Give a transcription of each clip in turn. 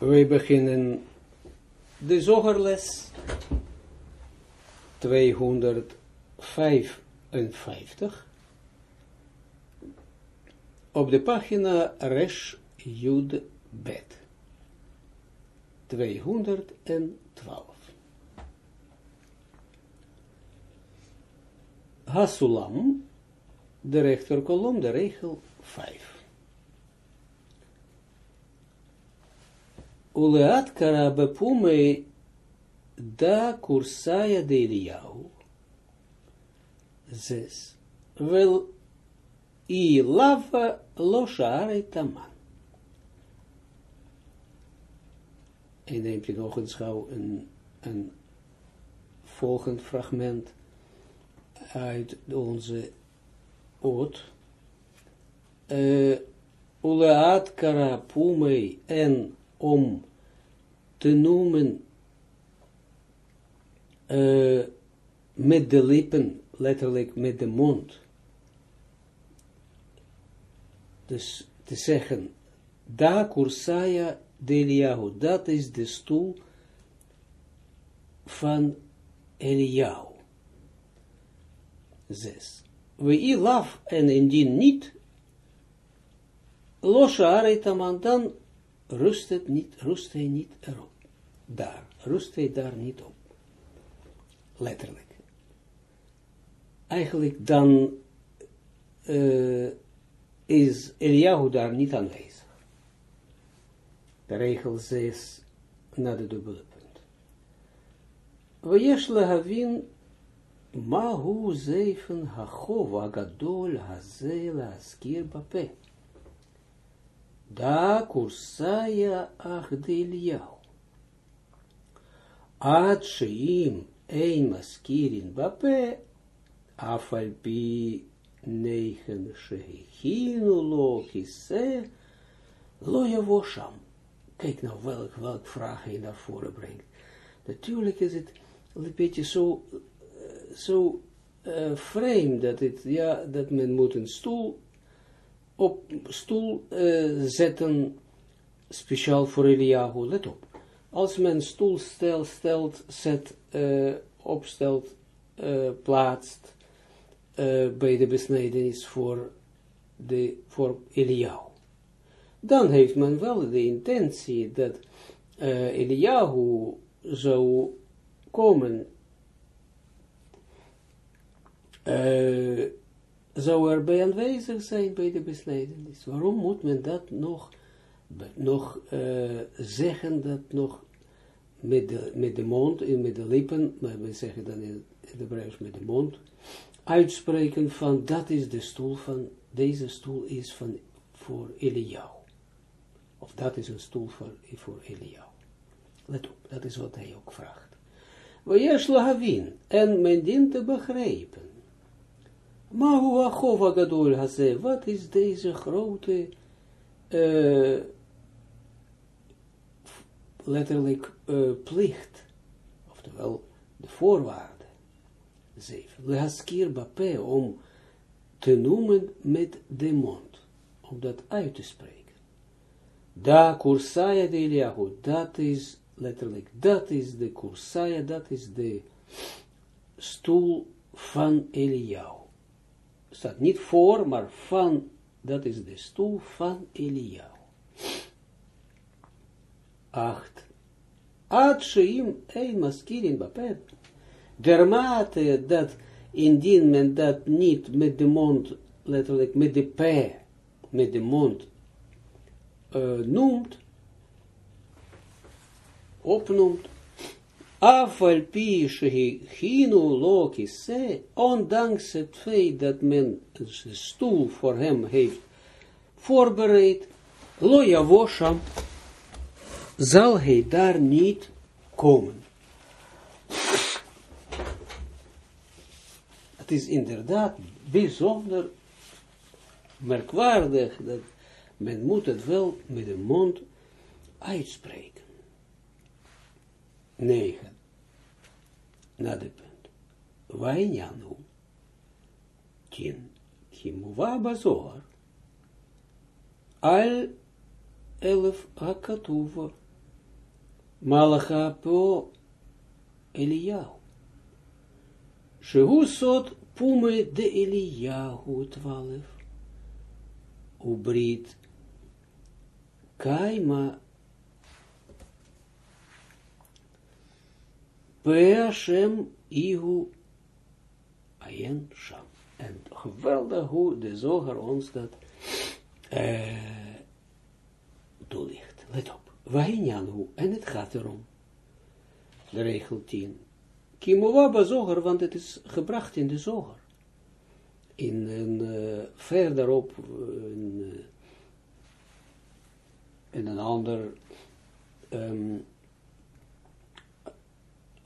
We beginnen de zogerles 255 op de pagina Resh Jud Bet 212. Hasulam, de rechterkolom, de regel 5. Uleat kara bepume da kursaya de Eliyahu. Zes. Wel i lava lo taman. En neemt je nog eens gauw een, een volgend fragment uit onze oot. Uh, Uleat kara en om te noemen uh, met de lippen, letterlijk met de mond. Dus te zeggen, da kursaya de Eliyahu, dat is de stoel van Eliyahu. Zes. We laf en indien niet, losha aretaman, dan rust het niet, rust hij niet erop. Daar, rust hij daar niet op. Letterlijk. Eigenlijk dan uh, is Eliyahu daar niet aanwezig. De regel 6 naar de dubbele punt. Weyesh lehavin mahu zeifen hachova gadol hazela askir bape. Da kursaya Ahdeliyahu. Ad sheim ein maskirin bape, afalpi negen shehechinu lo kise, lo yavosham. Kijk nou welk, welk vraag hij naar voren brengt. Natuurlijk is het een beetje zo, zo vreemd dat, het, ja, dat men moet een stoel op stoel uh, zetten, speciaal voor Eliyahu, let op. Als men stoel stel, stelt, zet, uh, opstelt, uh, plaatst, bij de besnijdenis voor, de, voor Eliyahu. Dan heeft men wel de intentie dat Eliyahu zou komen zou er bij aanwezig zijn bij de besnijdenis. Waarom moet men dat nog, nog uh, zeggen, dat nog met de, met de mond en met de lippen, maar we zeggen dan in het Hebreeuws met de mond, uitspreken van dat is de stoel van, deze stoel is van, voor Eliyahu. Of dat is een stoel voor, voor. Let op, dat is wat hij ook vraagt. Wees lahavin, en men dient te begrijpen maar gadol haze, wat is deze grote, uh, letterlijk uh, plicht, oftewel de voorwaarde, zeven, lehaskir bape, om te noemen met de mond, om dat uit te spreken. Da kursaya de Eliyahu, dat is letterlijk, dat is de kursaya, dat is de stoel van Eliyahu staat niet voor, maar van, dat is de stoel van Eliyahu. 8. Ad sheim ein maskirin bapet. Dermate dat indien men dat niet met de mond, letterlijk met de p, met de mond uh, noemt, opnoemt, Afal pi hinu loki se, ondanks het feit dat men een stoel voor hem heeft voorbereid, lo yavosham, zal hij daar niet komen. Het is inderdaad bijzonder merkwaardig dat men moet het wel met de mond uitspreken. 9 na de punt. Wainjanu. Tien. Al elf hakatuva. Malacha po Eliyahu. Shehu pume de Eliyahu twaalf. Ubrit kaima Pe Hashem ihu ayen sham. En geweldig hoe de zoger ons dat uh, toelicht. Let op. Wahinyanhu. En het gaat erom. De regel 10. Kimova zoger, want het is gebracht in de zoger. In een, uh, verderop, in, uh, in een ander, um,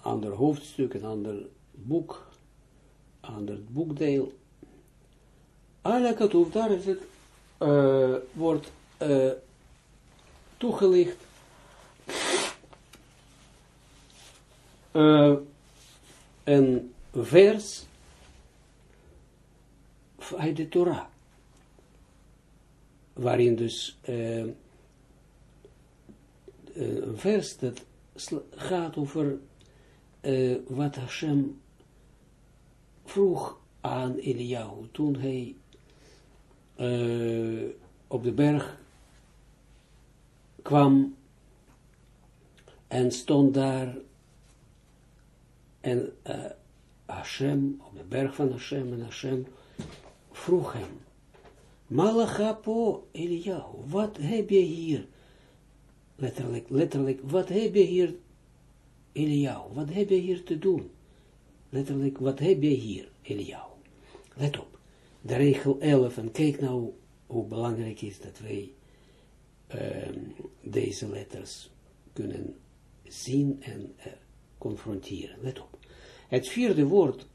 ander hoofdstuk, een ander boek, ander boekdeel. Alle katoef, daar is het, uh, wordt uh, toegelicht uh, een vers uit de Torah, waarin dus uh, een vers dat gaat over uh, wat Hashem vroeg aan Eliyahu, toen hij uh, op de berg kwam en stond daar en uh, Hashem, op de berg van Hashem, en Hashem vroeg hem, Malachapo Eliyahu, wat heb je hier, letterlijk, letterlijk, wat heb je hier, Eliyahu, wat heb je hier te doen? Letterlijk, wat heb je hier, Eliyahu? Let op, de regel 11, en kijk nou hoe belangrijk is dat wij um, deze letters kunnen zien en uh, confronteren. Let op. Het vierde woord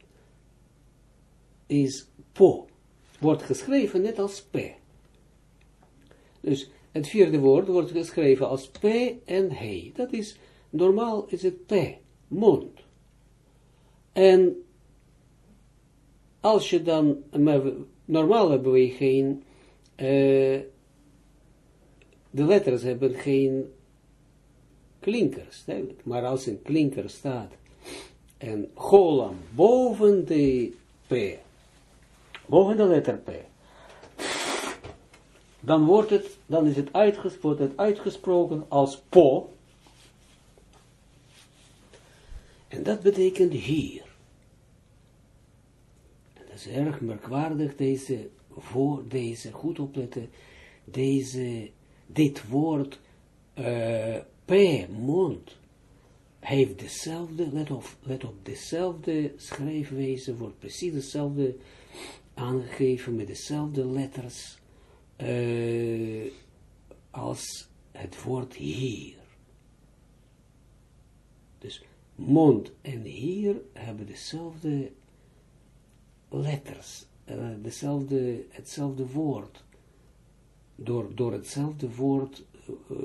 is po. Wordt geschreven net als p. Dus het vierde woord wordt geschreven als p en he. Dat is, normaal is het p, mond. En als je dan, maar normaal geen, uh, de letters hebben geen klinkers, maar als een klinker staat en golam boven de P, boven de letter P, dan wordt het, dan is het uitgesproken, uitgesproken als po, en dat betekent hier. Dat is erg merkwaardig, deze, voor deze, goed opletten, deze, dit woord, uh, P, mond, heeft dezelfde, let op, let op, dezelfde schrijfwijze, wordt precies dezelfde aangegeven met dezelfde letters uh, als het woord hier. Dus mond en hier hebben dezelfde letters, uh, dezelfde, hetzelfde woord, door, door hetzelfde woord uh,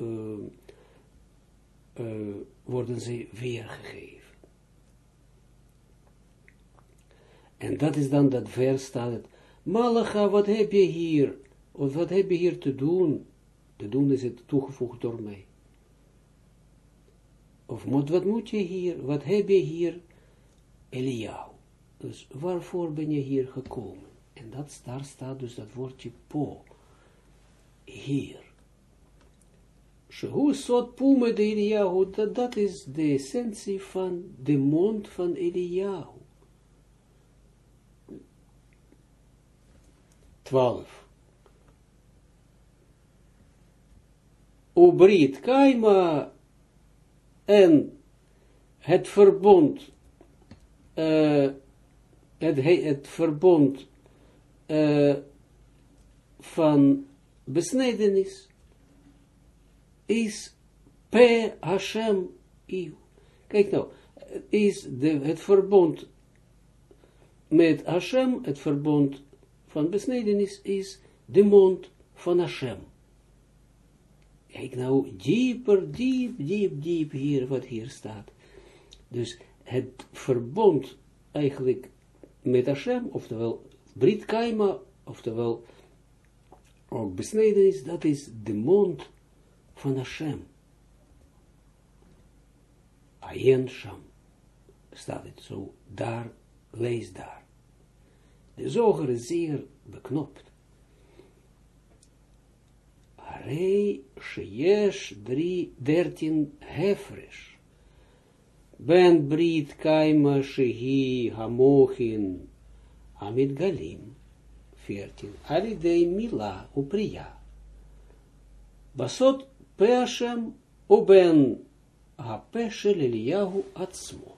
uh, worden ze weergegeven. En dat is dan dat vers staat het, Malacha, wat heb je hier, of wat heb je hier te doen? Te doen is het toegevoegd door mij. Of moet, wat moet je hier, wat heb je hier, Eliyahu. Dus waarvoor ben je hier gekomen? En dat, daar staat dus dat woordje po, hier. Shehu pume de dat, dat is de essentie van de mond van Eliyahu. 12. Ubrit kaima en het verbond, uh, het, het verbond uh, van besnedenis is per Hashem Iu. Kijk nou, is de, het verbond met Hashem, het verbond van besnedenis, is de mond van Hashem. Kijk nou, dieper, diep, diep, diep hier, wat hier staat. Dus het verbond eigenlijk met Hashem, oftewel Brit Kaima, oftewel ook besnedenis, dat is de mond van Hashem. Ayen Sham. Staat het zo, daar, lees daar. De zoger is zeer beknopt. Harei sheyesh drie dertien hefresh. Ben brit kaima shehi hamochin amit galim. 14. Alidei mila upriya. Basot peshem uben shel Eliyahu atzmo.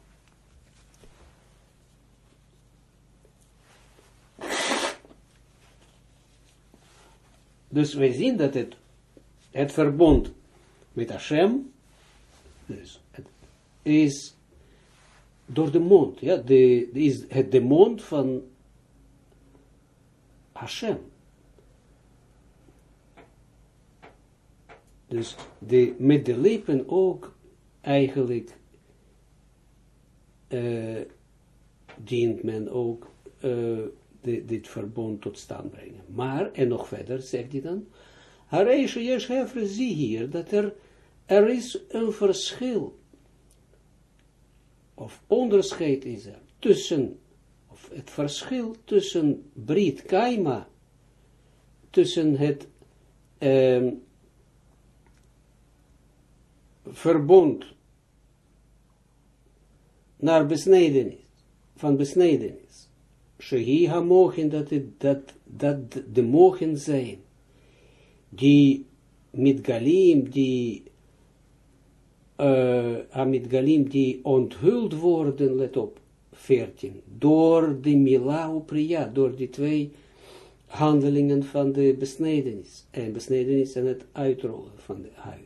Dus wij zien dat het, het verbond met Hashem, dus het is door de mond, ja, de, is het de mond van Hashem. Dus de, met de lippen ook eigenlijk uh, dient men ook de, dit verbond tot stand brengen. Maar, en nog verder, zegt hij dan, Hareisha Yesh zie hier, dat er, er is een verschil, of onderscheid is er, tussen, of het verschil tussen Brit Kaima, tussen het um, verbond naar besnedenis, van besnedenis, Shehi ha-mochen, dat, dat, dat de mogen zijn, die met galim, die uh, met galim, die onthuld worden, let op, 14, door de mila priya, door die twee handelingen van de besnedenis, en besnedenis en het uitrollen van de huid.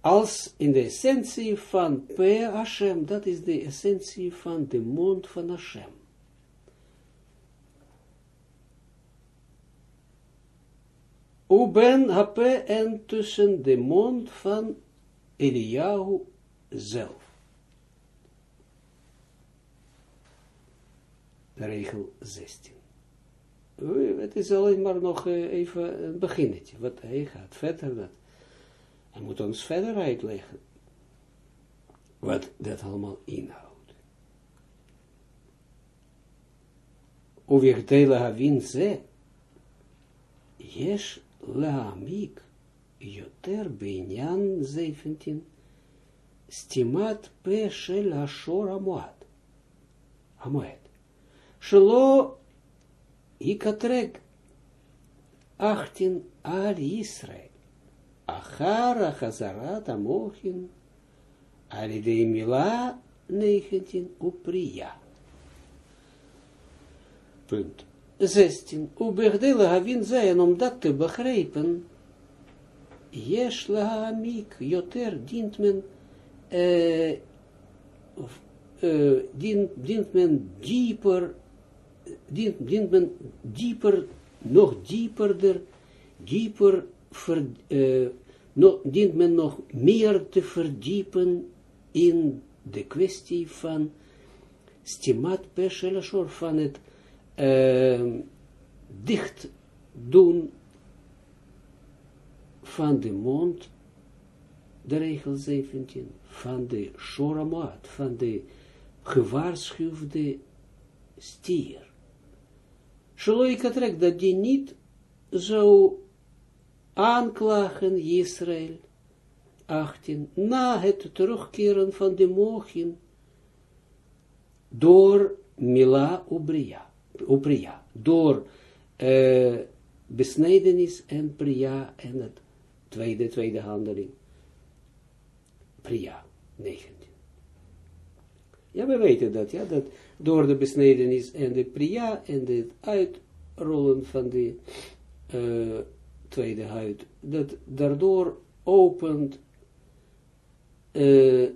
Als in de essentie van P. Hashem, dat is de essentie van de mond van Hashem. Uben hape en tussen de mond van Eliyahu zelf. Regel 16. Het is alleen maar nog even een beginnetje. Wat hij gaat verder. Dat. Hij moet ons verder uitleggen. Wat dat allemaal inhoudt. Uwichtele havin ze. Yes laamik, yoter binyan 17, stimat pe shel hashor amoed. Shelo ikatrek 18 al Israel. Achara chazarat amochin. Alidei mila 19 upriya. Punt. 16. Ubegdele havin zijn om dat te begrijpen. Yesh lahamik, joter dient men, uh, uh, dient, dient men dieper, dient, dient men dieper, nog dieperder, dieper, ver, uh, no, dient men nog meer te verdiepen in de kwestie van stimat peshelashor, van het uh, dicht doen van de mond, de regel 17, van de shoramat, van de gewaarschuwde stier. Shaloikatrek, dat die niet zou aanklagen Israël, 18, na het terugkeren van de mogen, door Mila Ubria door uh, besnedenis en Priya en het tweede, tweede handeling. Priya, 19. Ja, we weten dat, ja, dat door de besnedenis en de Priya en het uitrollen van de uh, tweede huid, dat daardoor opent uh,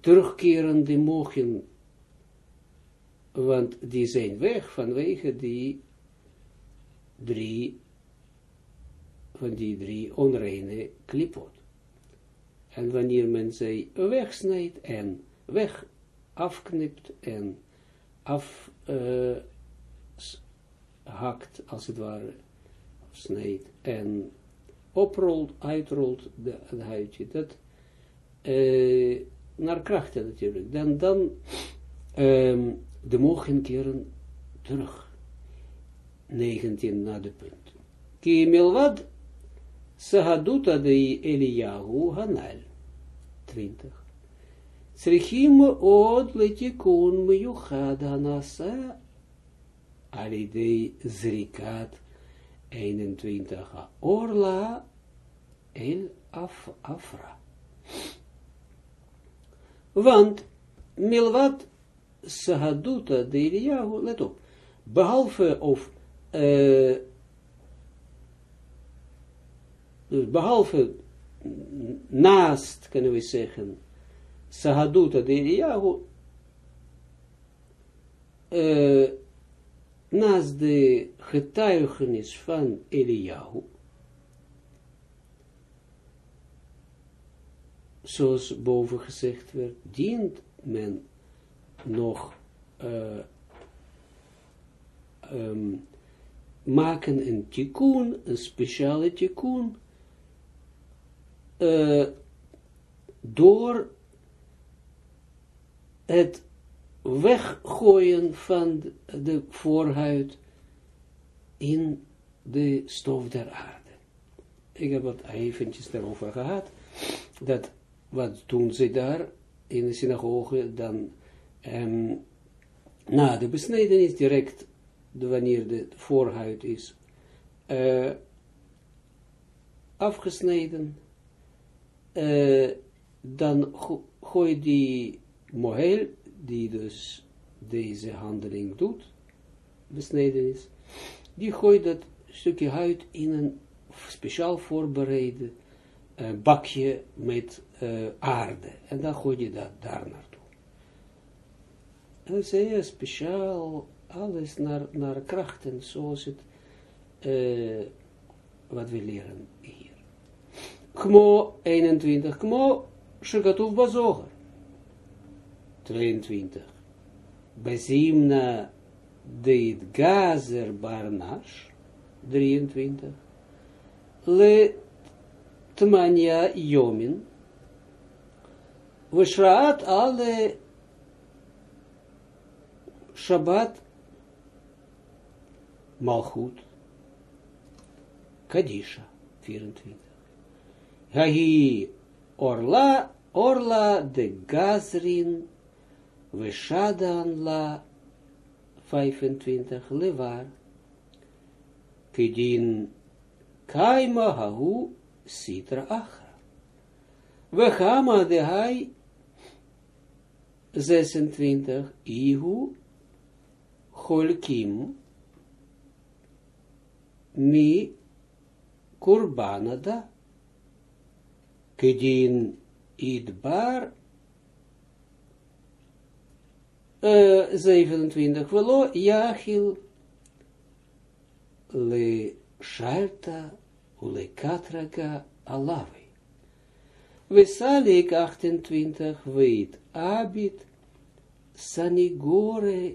terugkerende mogen want die zijn weg vanwege die drie, van die drie onreine klipot. En wanneer men zij wegsnijdt en weg afknipt en afhakt, uh, als het ware, snijdt en oprolt, uitrolt de, huidje, dat uh, naar krachten natuurlijk, dan, dan um, de mogen keren terug. 19 naar de punt. Ki milvad sahaduta de Eliyahu hanal. 20. צריכים עוד לתיקון מיוחד הנעשה על ידי זריקת 21 אורלה אל afra. Want milvat sahaduta de Eliyahu, let op, behalve of uh, behalve naast, kunnen we zeggen, Sahaduta de Eliyahu, uh, naast de getuigenis van Eliyahu, zoals boven gezegd werd, dient men nog uh, um, maken een tikkun, een speciale tikkun, uh, door het weggooien van de voorhuid in de stof der aarde. Ik heb het eventjes daarover gehad, dat wat doen ze daar in de synagoge, dan um, na de besnedenis, direct wanneer de voorhuid is uh, afgesneden, uh, dan go gooi die mohel, die dus deze handeling doet, besneden is, die gooit dat stukje huid in een speciaal voorbereide uh, bakje met aarde. En dan gooi je dat daar naartoe. Heel speciaal, alles naar, naar krachten, zoals het, uh, wat we leren hier. Kmo 21, Kmo, Shekatuf Bazoger. 22. Bezimna deit gazer barnash, 23. Le tmania yomin, Vishraat ale Shabbat Malchut Kadisha 24. Hagi Orla Orla de Gazrin Veshadan la 25 levar. Kedin kaima hahu sitra achra. Vechama de hai 26 ihu holkim mi kurbanada kedin idbar 27. Velo Yachil le Shalta le Katraga Alavi. Vesalik 28. Weet Abit Sanigore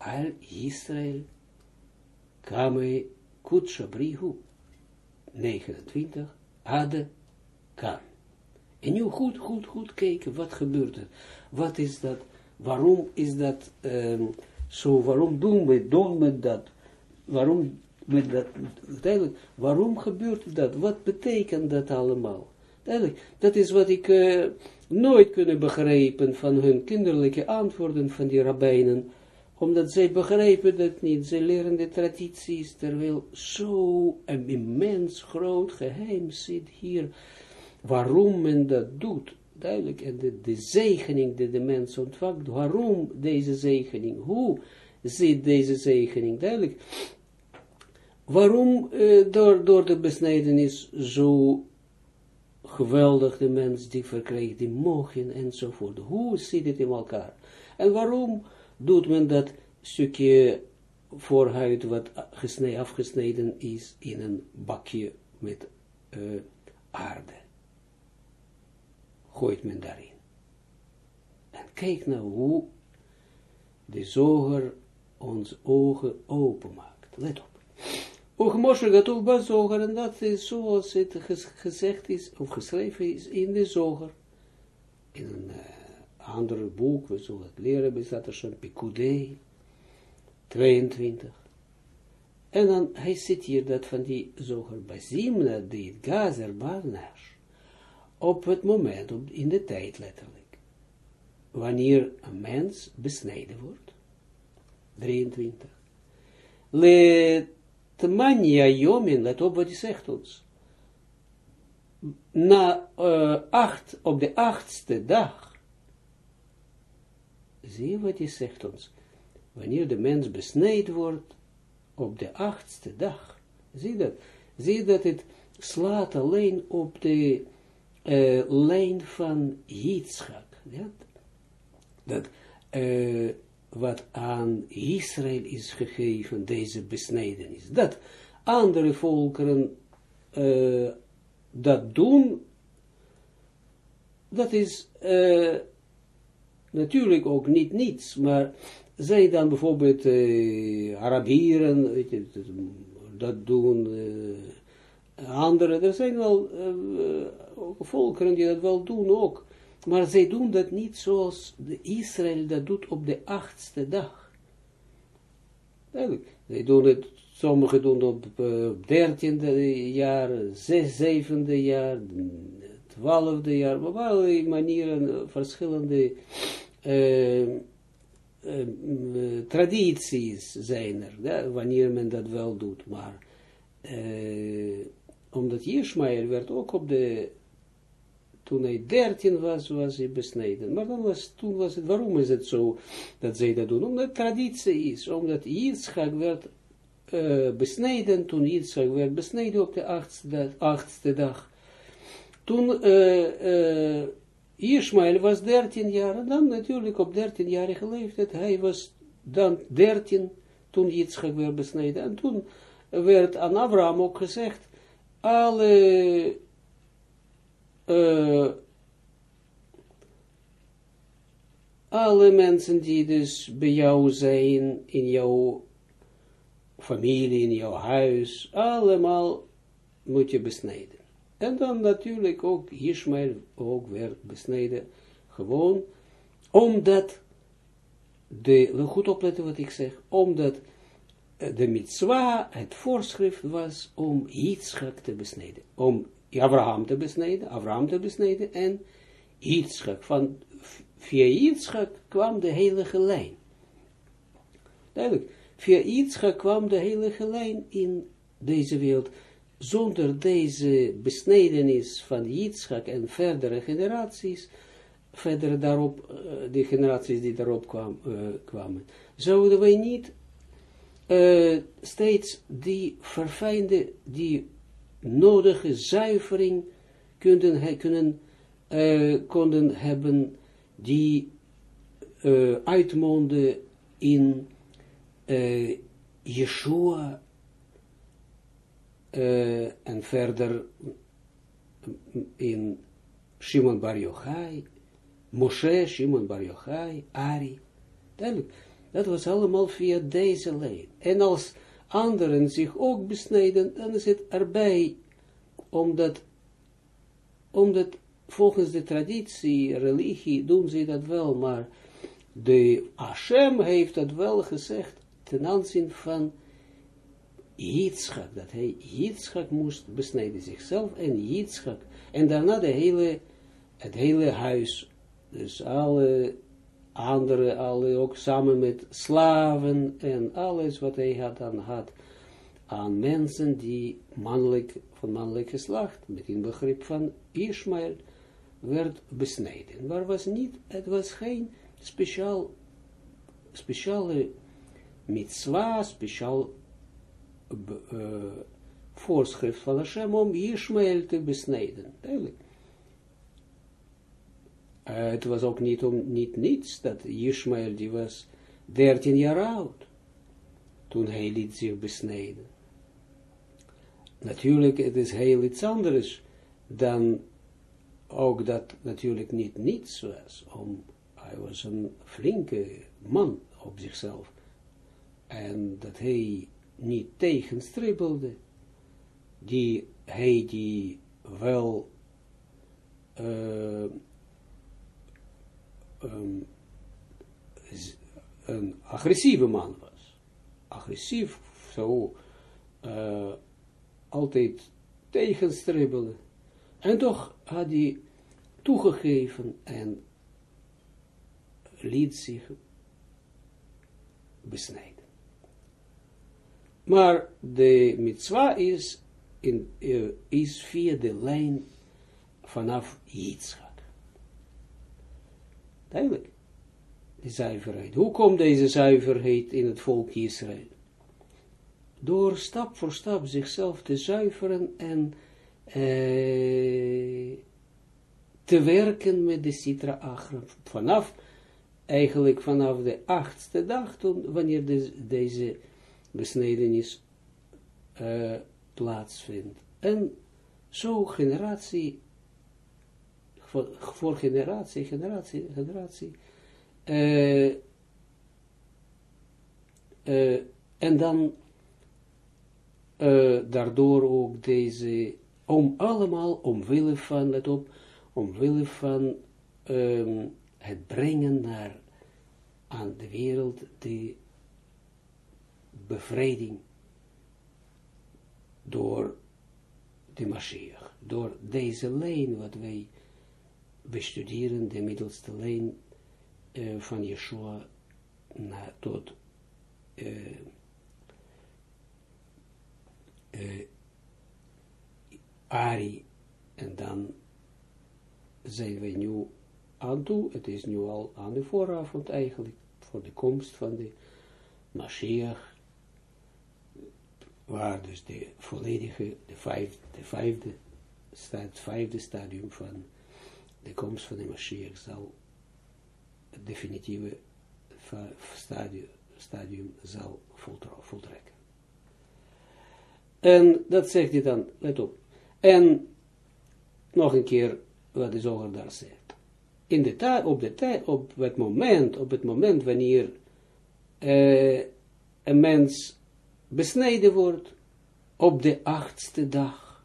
al Israel Kame Kutshabrihu 29. Ade Kan. En nu goed, goed, goed kijken, wat gebeurt er? Wat is dat? Waarom is dat um, zo? Waarom doen we, doen we dat? Waarom met dat? Waarom gebeurt dat? Wat betekent dat allemaal? Duidelijk, dat is wat ik uh, nooit kunnen begrijpen van hun kinderlijke antwoorden van die rabbijnen, omdat zij begrijpen dat niet. Zij leren de tradities, terwijl zo een immens groot geheim zit hier, waarom men dat doet duidelijk, en de, de zegening die de mens ontvangt, waarom deze zegening, hoe zit deze zegening, duidelijk, waarom uh, door, door de besnijdenis zo geweldig de mens die verkrijgt, die mogen enzovoort, hoe zit het in elkaar, en waarom doet men dat stukje voorhuid wat gesneden, afgesneden is in een bakje met uh, aarde gooit men daarin. En kijk nou hoe de zoger ons ogen openmaakt. Let op. Moshe Gatuf ba zoger, en dat is zoals het gezegd is, of geschreven is in de zoger. in een uh, ander boek, we zullen het leren, er zo'n Pikudei, 22. En dan, hij zit hier dat van die zoger Bazimna, die gazer op het moment, in de tijd letterlijk, wanneer een mens besneden wordt. 23. Le tmania jomin, let op wat hij zegt ons. Na uh, acht, op de achtste dag, zie wat hij zegt ons, wanneer de mens besneden wordt, op de achtste dag, zie dat, zie dat het slaat alleen op de uh, lijn van Yitzchak, ja? dat uh, wat aan Israël is gegeven, deze besnedenis, dat andere volkeren uh, dat doen, dat is natuurlijk ook niet niets, maar zij dan bijvoorbeeld uh, Arabieren, dat doen, uh, anderen, er zijn wel volkeren die dat wel doen ook, maar zij doen dat niet zoals de Israël dat doet op de achtste dag. Duidelijk. Zij doen het, sommigen doen het op uh, dertiende jaar, zes, zevende jaar, twaalfde jaar, op allerlei manieren, verschillende uh, uh, tradities zijn er, ja, wanneer men dat wel doet, maar omdat Ishmael werd ook op de toen hij dertien was, was hij besneden. Maar dan was, toen was het, waarom is het zo dat zij dat doen? Omdat het traditie is, omdat Yitzchak werd uh, besneden, toen Yitzchak werd besneden op de achtste, achtste dag. Toen uh, Ishmael was dertien jaar, en dan natuurlijk op dertienjarige leeftijd, hij was dan dertien, toen Yitzchak werd besneden. En toen werd aan Abraham ook gezegd, alle uh, alle mensen die dus bij jou zijn, in jouw familie, in jouw huis, allemaal moet je besnijden. En dan natuurlijk ook Ishmael ook werd besneden, gewoon omdat, de, goed opletten wat ik zeg, omdat de mitzwa, het voorschrift was om Yitzchak te besnijden, om Abraham te besnijden, Abraham te besnijden en Yitzchak. Van, via Yitzchak kwam de heilige lijn. Duidelijk, via Yitzchak kwam de heilige lijn in deze wereld. Zonder deze besnedenis van Yitzchak en verdere generaties, verder daarop, uh, de generaties die daarop uh, kwamen, zouden wij niet uh, steeds die verfijnde, die nodige zuivering kunnen, kunnen, konden hebben die uitmonden in Yeshua en verder in Shimon Bar Yochai, Moshe, Shimon Bar Yochai, Ari. Dat was allemaal via deze lijn. En als anderen zich ook besnijden, dan is het erbij, omdat, omdat volgens de traditie, religie, doen ze dat wel, maar de Hashem heeft dat wel gezegd ten aanzien van Yitzchak, dat hij Yitzchak moest besnijden zichzelf en Yitzchak, en daarna de hele, het hele huis, dus alle andere, alle ook samen met slaven en alles wat hij had dan had aan mensen die mannelijk, van mannelijk geslacht, met in begrip van Ishmael, werd besneden. Maar was niet, het was geen speciaal, speciale mitzwa, speciaal uh, voorschrift van Hashem om Ishmael te besnijden. Duidelijk. Het was ook niet om niet niets dat Ishmael die was 13 jaar oud toen hij liet zich besnijden. Natuurlijk, het is heel iets anders dan ook dat natuurlijk niet niets was. Om, hij was een flinke man op zichzelf. En dat hij niet tegenstribbelde. Die hij die wel uh, um, een agressieve man was. Agressief, zo, uh, altijd tegenstribbelen. En toch had hij toegegeven en liet zich besnijden. Maar de mitzwa is, in, uh, is via de lijn vanaf Yitzchak. Duidelijk. De zuiverheid. Hoe komt deze zuiverheid in het volk Israël? Door stap voor stap zichzelf te zuiveren en eh, te werken met de Sitra Achra. Vanaf, eigenlijk vanaf de achtste dag, toen, wanneer deze besnedenis uh, plaatsvindt. En zo generatie, voor, generatie, generatie, generatie, uh, uh, en dan daardoor ook deze, om allemaal omwille van, let op, omwille van um, het brengen naar aan de wereld die bevrijding door de Mashiach, door deze lijn wat wij bestuderen, de middelste lijn uh, van Yeshua na, tot uh, uh, Ari. En dan zijn wij nu aan toe, het is nu al aan de vooravond eigenlijk, voor de komst van de Mashiach, waar dus de volledige, de vijfde, de vijfde, vijfde stadium van de komst van de Mashiach zal, het definitieve stadium, stadium zal voltrekken. En dat zegt hij dan, let op. En nog een keer wat de zoger daar zegt. In de tijd, op, de tijd, op het moment, op het moment wanneer uh, een mens besneden wordt op de achtste dag.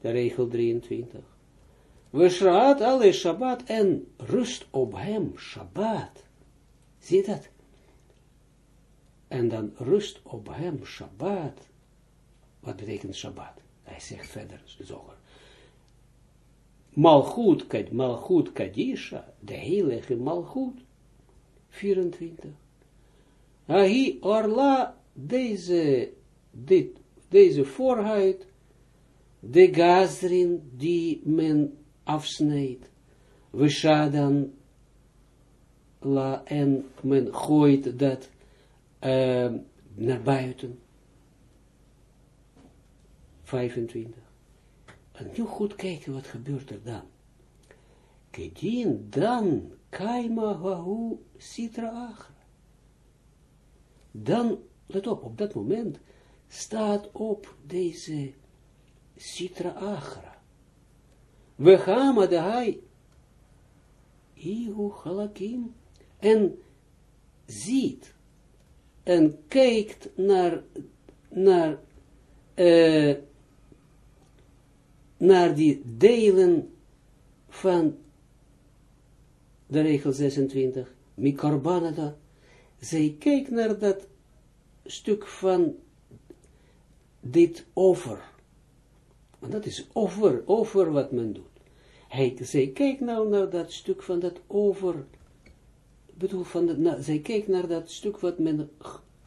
De regel 23. We schraat alle Shabbat en rust op hem, Shabbat. Zie dat? En dan rust op hem, Shabbat. Wat betekent Shabbat? Hij zegt verder, zoger. Malchut, Malchut Kadisha, de heilige Malchut, 24. Ahi orla deze, dit, deze voorhuid, de gazrin die men afsnijdt, we dan la en men gooit dat uh, naar buiten. 25. En nu goed kijken wat gebeurt er dan. Kedien dan kaima hahu sitra dan, let op, op dat moment staat op deze Sitra Achra. We gaan Ihu Halakim, en ziet en kijkt naar, naar, uh, naar die delen van de regel 26, Mikarbanada, zij kijkt naar dat stuk van dit over. Want dat is over, over wat men doet. Hij, zij kijkt nou naar dat stuk van dat over, bedoel, van de, na, zij kijkt naar dat stuk wat men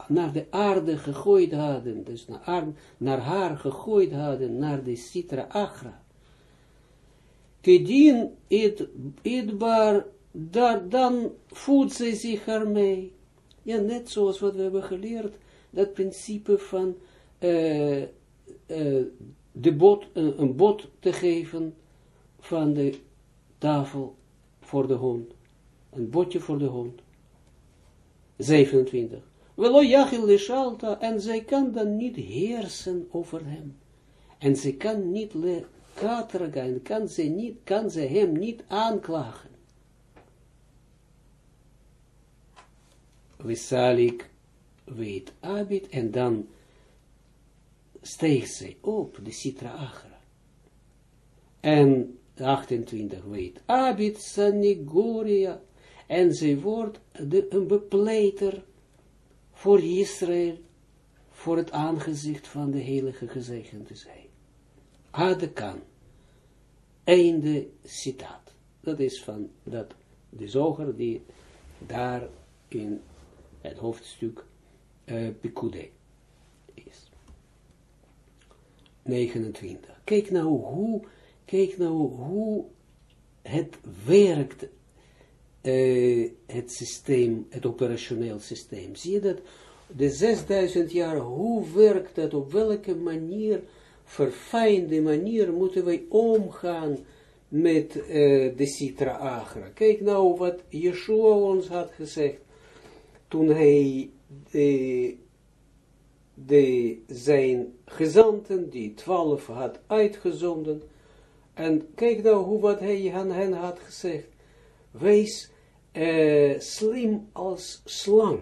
naar de aarde gegooid hadden, dus naar, naar haar gegooid hadden, naar de Sitra Agra. Kedien idbar, dan voedt zij zich ermee. Ja, net zoals wat we hebben geleerd, dat principe van uh, uh, de bot, uh, een bot te geven van de tafel voor de hond. Een botje voor de hond. 27. Velo jachil leshalta, en zij kan dan niet heersen over hem. En ze kan niet le katraga, kan ze, niet, kan ze hem niet aanklagen. Wisalik weet Abid, en dan steeg zij op, de Sitra Achra. En 28 weet, Abit Sanigoria, en zij wordt een bepleiter voor Israël, voor het aangezicht van de heilige gezegende zij. Ade kan. Einde citaat. Dat is van dat, de zoger die daar in het hoofdstuk uh, is. 29. Kijk nou hoe, kijk nou hoe het werkt, uh, het systeem, het operationeel systeem. Zie je dat? De 6000 jaar, hoe werkt dat, op welke manier, verfijnde manier moeten wij omgaan met uh, de Sitra Agra. Kijk nou wat Yeshua ons had gezegd, toen hij de, de, zijn gezanten, die twaalf had uitgezonden, en kijk nou hoe wat hij aan hen had gezegd, wees uh, slim als slang.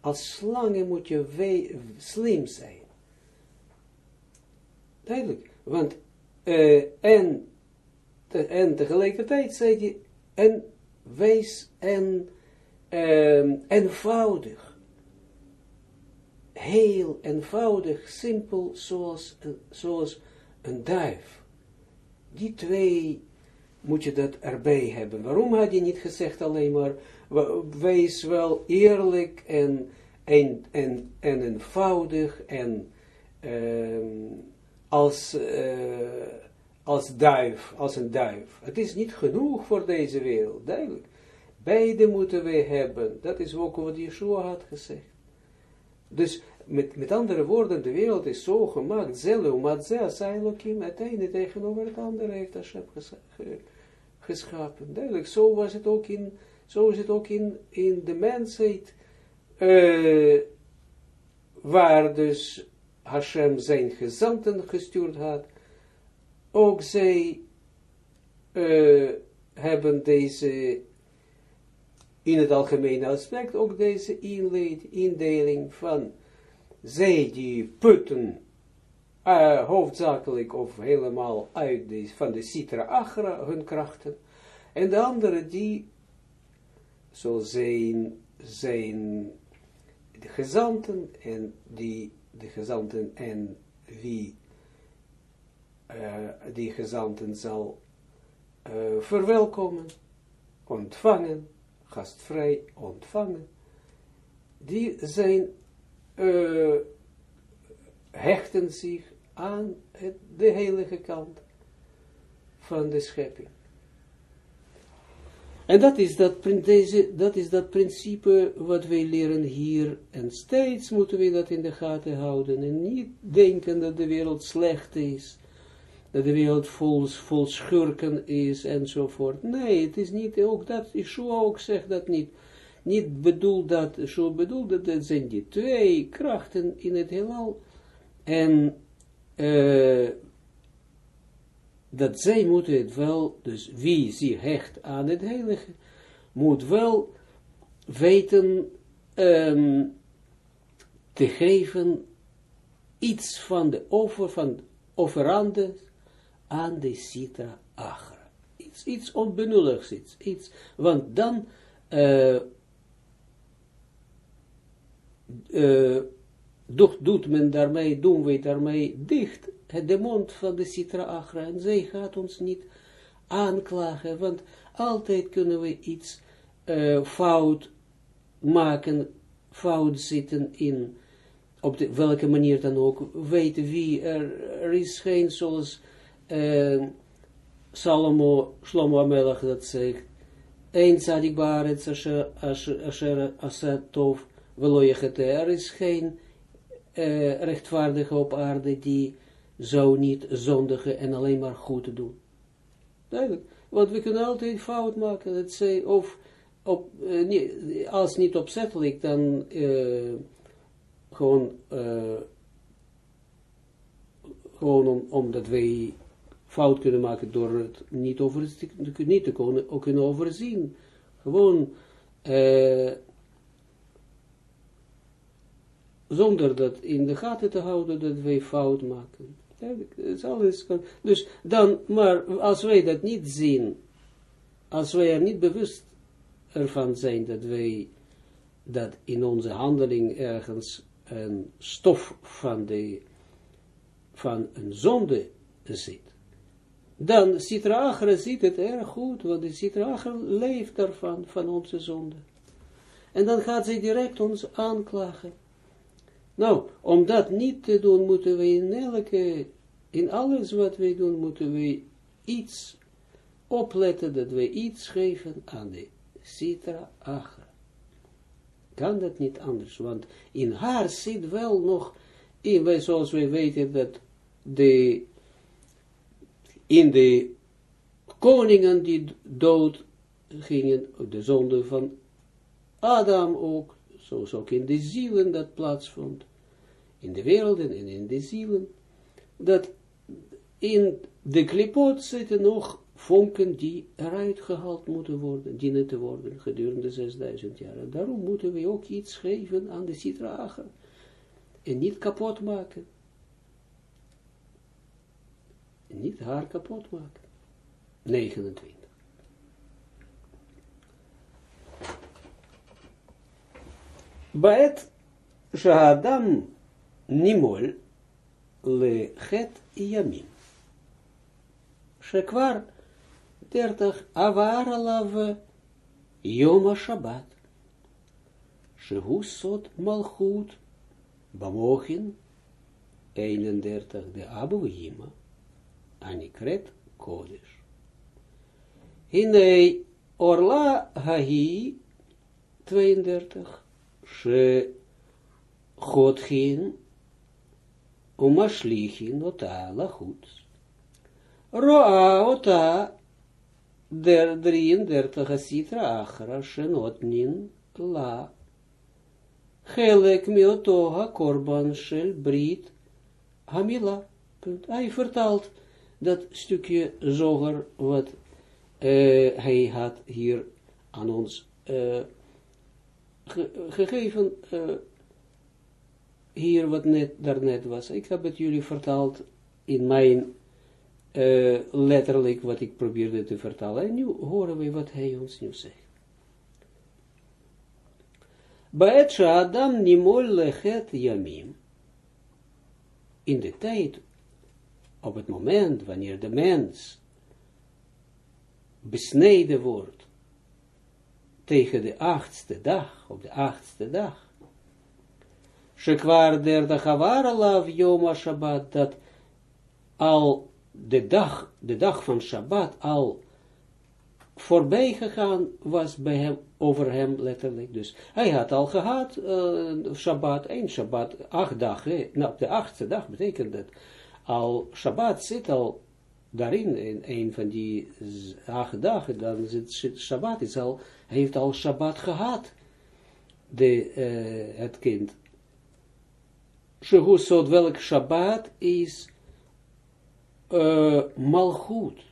Als slangen moet je slim zijn. Duidelijk, want uh, en, te, en tegelijkertijd zei hij, en wees en um, eenvoudig. Heel eenvoudig, simpel, zoals, zoals een duif. Die twee moet je dat erbij hebben. Waarom had je niet gezegd alleen maar, wees wel eerlijk en, en, en, en eenvoudig en um, als, uh, als duif, als een duif. Het is niet genoeg voor deze wereld, duidelijk. Beide moeten wij hebben. Dat is ook wat Yeshua had gezegd. Dus met, met andere woorden, de wereld is zo gemaakt, zelu, matzeh, sailokim, het ene tegenover het andere heeft Hashem geschapen. Duidelijk, zo was het ook in, zo is het ook in, in de mensheid, uh, waar dus Hashem zijn gezanten gestuurd had, ook zij uh, hebben deze in het algemene aspect ook deze indeling van zij die putten uh, hoofdzakelijk of helemaal uit de, van de citra agra hun krachten. En de andere die zo zijn, zijn de gezanten en die de gezanten en wie uh, die gezanten zal uh, verwelkomen, ontvangen gastvrij ontvangen, die zijn, uh, hechten zich aan het, de heilige kant van de schepping. En dat is dat, deze, dat is dat principe wat wij leren hier. En steeds moeten we dat in de gaten houden. En niet denken dat de wereld slecht is dat de wereld vol, vol schurken is enzovoort. Nee, het is niet, ook dat, Yeshua ook zegt dat niet. Niet bedoeld dat, Yeshua bedoelt dat het zijn die twee krachten in het heelal. En uh, dat zij moeten het wel, dus wie zich hecht aan het heilige, moet wel weten um, te geven iets van de over, van offerande aan de Sita Agra. Iets, iets onbenulligs, iets, iets, want dan uh, uh, doet men daarmee, doen wij daarmee dicht de mond van de Sitra Agra. En zij gaat ons niet aanklagen, want altijd kunnen we iets uh, fout maken, fout zitten in, op de, welke manier dan ook, weten wie, er, er is geen zoals uh, Salomo, Shlomo Amelach dat zegt, een zadik baaret asher asat tov velojechete, er is geen uh, rechtvaardige op aarde die zou niet zondigen en alleen maar goed doen. Duidelijk, want we kunnen altijd fout maken, dat zij, of op, niet, als niet opzettelijk, dan uh, gewoon, uh, gewoon om, omdat wij fout kunnen maken door het niet, over, niet te kunnen, kunnen overzien. Gewoon uh, zonder dat in de gaten te houden dat wij fout maken. Is alles, dus dan, maar als wij dat niet zien, als wij er niet bewust ervan zijn dat wij, dat in onze handeling ergens een stof van, de, van een zonde zit, dan Sitra Achra ziet het erg goed, want de Sitra leeft daarvan, van onze zonde. En dan gaat zij direct ons aanklagen. Nou, om dat niet te doen, moeten we in elke, in alles wat wij doen, moeten we iets opletten, dat we iets geven aan de Sitra Achra. Kan dat niet anders, want in haar zit wel nog, in, zoals wij weten, dat de, in de koningen die dood gingen, de zonde van Adam ook, zoals ook in de zielen dat plaatsvond, in de werelden en in de zielen, dat in de klipot zitten nog vonken die eruit gehaald moeten worden, dienen te worden gedurende 6000 jaar. Daarom moeten we ook iets geven aan de citrager en niet kapot maken. Niet haar kapot maken. 29. Baet Shahadam Nimol le het yamim. Shekwar dertig avar alav Yom Shabbat. Shehu sot malchut bamochin 31 de Abu Yima Anikret Kodesh. Hinei Orla Hahi 32 She Godgin Umashlichin Ota Lachut. Roa Ota der 33 Sitra Achra Shenotnin La Gelek Miotoha Korban Shel Brit Hamila. Hij vertaalt dat stukje zoger wat uh, hij had hier aan ons ge gegeven, uh, hier wat net, daarnet was. Ik heb het jullie vertaald in mijn letterlijk wat ik probeerde te vertalen. En nu horen we wat hij ons nu zegt. Baet Adam nimol lechet yamim. In de tijd, op het moment wanneer de mens besneden wordt tegen de achtste dag, op de achtste dag. Shekwar der de alav yom Shabbat, dat al de dag, de dag van Shabbat al voorbij gegaan was bij hem, over hem letterlijk. Dus hij had al gehad, uh, Shabbat, één Shabbat, acht dagen. Nou, de achtste dag betekent dat al Shabbat zit al daarin, in een van die acht dagen, dan zit Shabbat, is al, heeft al Shabbat gehad, de, uh, het kind. Shehusot, welk Shabbat is uh, malchut.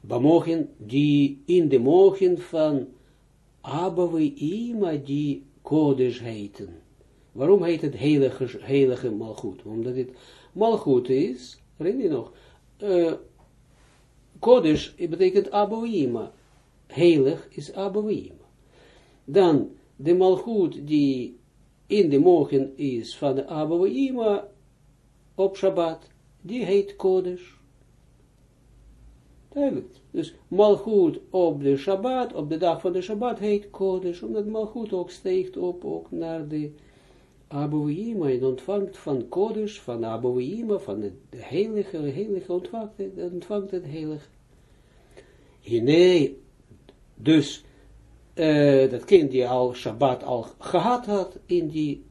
Bamogen, die in de mogen van Abawe Ima, die Kodesh heten. Waarom heet het heilige, heilige malchut? Omdat het malchut is, herinner je nog, uh, Kodesh betekent Abouima. Heilig is Abouima. Dan de malchut die in de mogen is van de Abouima op Shabbat, die heet Kodesh. Duidelijk. Dus malchut op de Shabbat, op de dag van de Shabbat heet Kodesh, omdat malchut ook steekt op ook naar de Abouima en ontvangt van Kodesh, van Abouima, van het heilige, heilige ontvangt, ontvangt het heilige. Nee, dus uh, dat kind die al Shabbat al gehad had in die,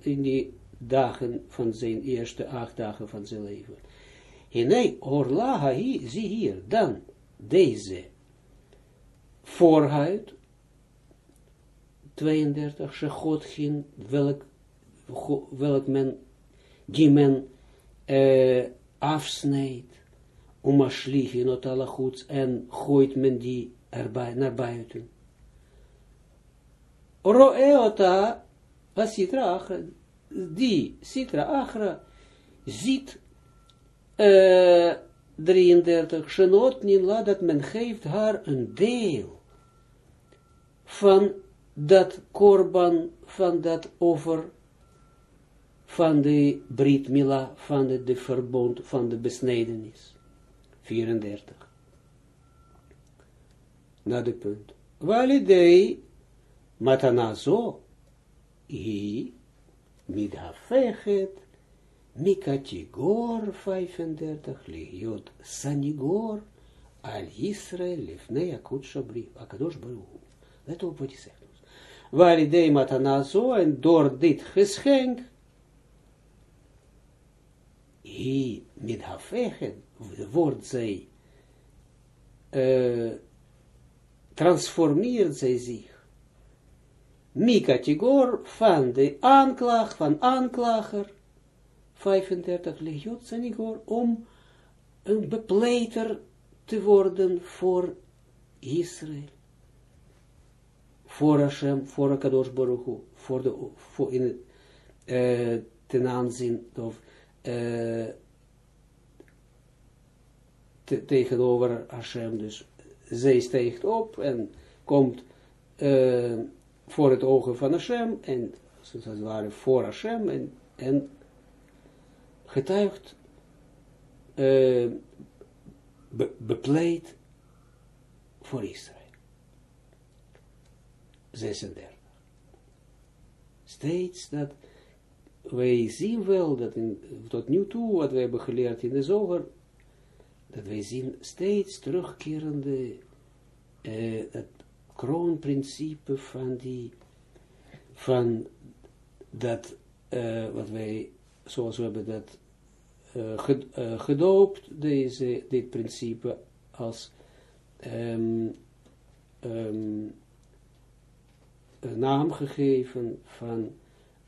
in die dagen van zijn eerste acht dagen van zijn leven. Nee, orlaha hi, zie hier, dan deze voorhuid, 32, God ging, welk, welk men, die men uh, afsnijdt, om in het alle goeds, en gooit men die erbij, naar buiten. Roeota, sitra achra, die sitra achra, ziet, uh, 33, Shenot dat men geeft haar een deel van dat korban, van dat over, van de Brit Mila, van de, verbond, van de besnedenis. 34. Na de punt. Walidei matana zo, hi, midhafechet, Mikatigor 35, Ligiot Sanigor, Al Israel, Lifnei Akut Shabri, Akadosh Baruch. Let op wat hij. Waar idee matana zo, en door dit geschenk, hij met hafegen, wordt zij, uh, transformeert zij zich. Mikatigor van de aanklaag, van aanklager, 35 legiot Sanigor, om een bepleiter te worden voor Israël. Voor Hashem, voor Akadosh Baruch Hu, voor de, voor in, uh, ten aanzien, of uh, te, tegenover Hashem, dus zij steekt op en komt uh, voor het ogen van Hashem, en zoals het ware voor Hashem, en, en getuigt, be, bepleit voor Israël. 36. Steeds dat wij zien wel dat in, tot nu toe wat we hebben geleerd in de zoger, dat wij zien steeds terugkerende uh, het kroonprincipe van die van dat uh, wat wij zoals we hebben dat uh, gedoopt, deze, dit principe, als um, um, naam gegeven van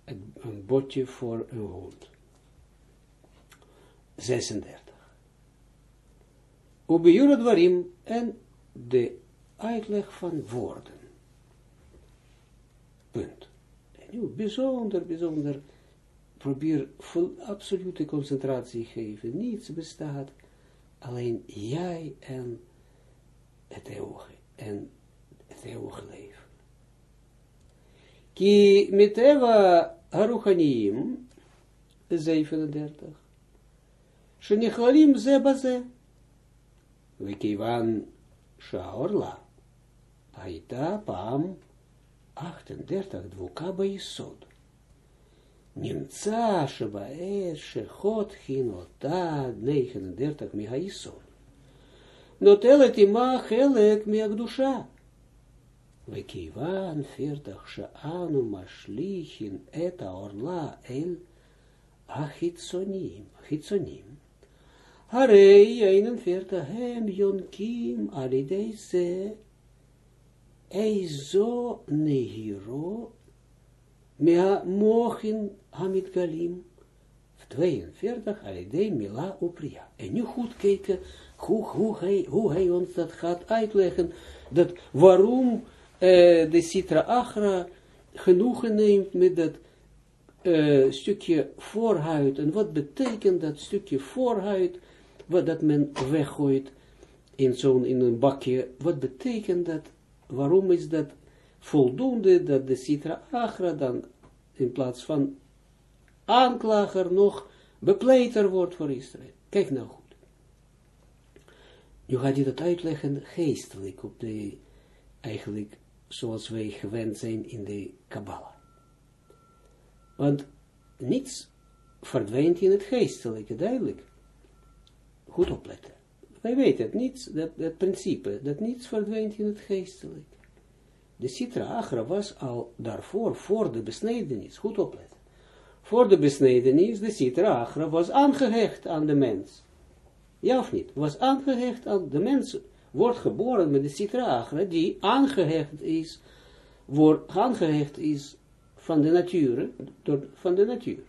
een botje voor een hond. 36. Ubiyur waarin en de uitleg van woorden. Punt. En nu bijzonder, bijzonder probeer vol absolute concentratie geven. Niets bestaat, alleen jij en het eeuwige, en het eeuwige leven. Ki miteva haruchanim, 37, שנחללים זה בזה, וכיוון שהאורלה הייתה פעם 38 דבוקה ביסוד, נמצא שבעת שחוד חינותה 39 מהיסוד, נוטלת עמה חלק מהקדושה. וכיוון פרתח שאנו משליכים את העורלה אל החיצונים, החיצונים, הרי 41 הם יונקים על ידי זה איזו נהירו מהמוחין המתגלים, 42 על ידי מילה ופרייה. En nu goed kijken hoe, hoe, hij, hoe hij ons dat gaat uitleggen, dat waarom uh, de Sitra Achra genoegen neemt met dat uh, stukje voorhuid, en wat betekent dat stukje voorhuid, wat dat men weggooit in zo'n, in een bakje, wat betekent dat, waarom is dat voldoende dat de Sitra Achra dan in plaats van aanklager nog bepleiter wordt voor Israël. Kijk nou goed. Nu gaat hij dat uitleggen geestelijk, op de, eigenlijk zoals wij gewend zijn in de Kabbalah. Want niets verdwijnt in het geestelijke, duidelijk. Goed opletten. Wij weten het, niets, dat, principe, dat niets verdwijnt in het geestelijke. De Sitra Achra was al daarvoor, voor de besnedenis, goed opletten. Voor de besnedenis, de Sitra Achra was aangehecht aan de mens. Ja of niet? Was aangehecht aan de mens, wordt geboren met de Sitra Achra, die aangehecht is, wordt aangehecht is van de natuur, door, van de natuur.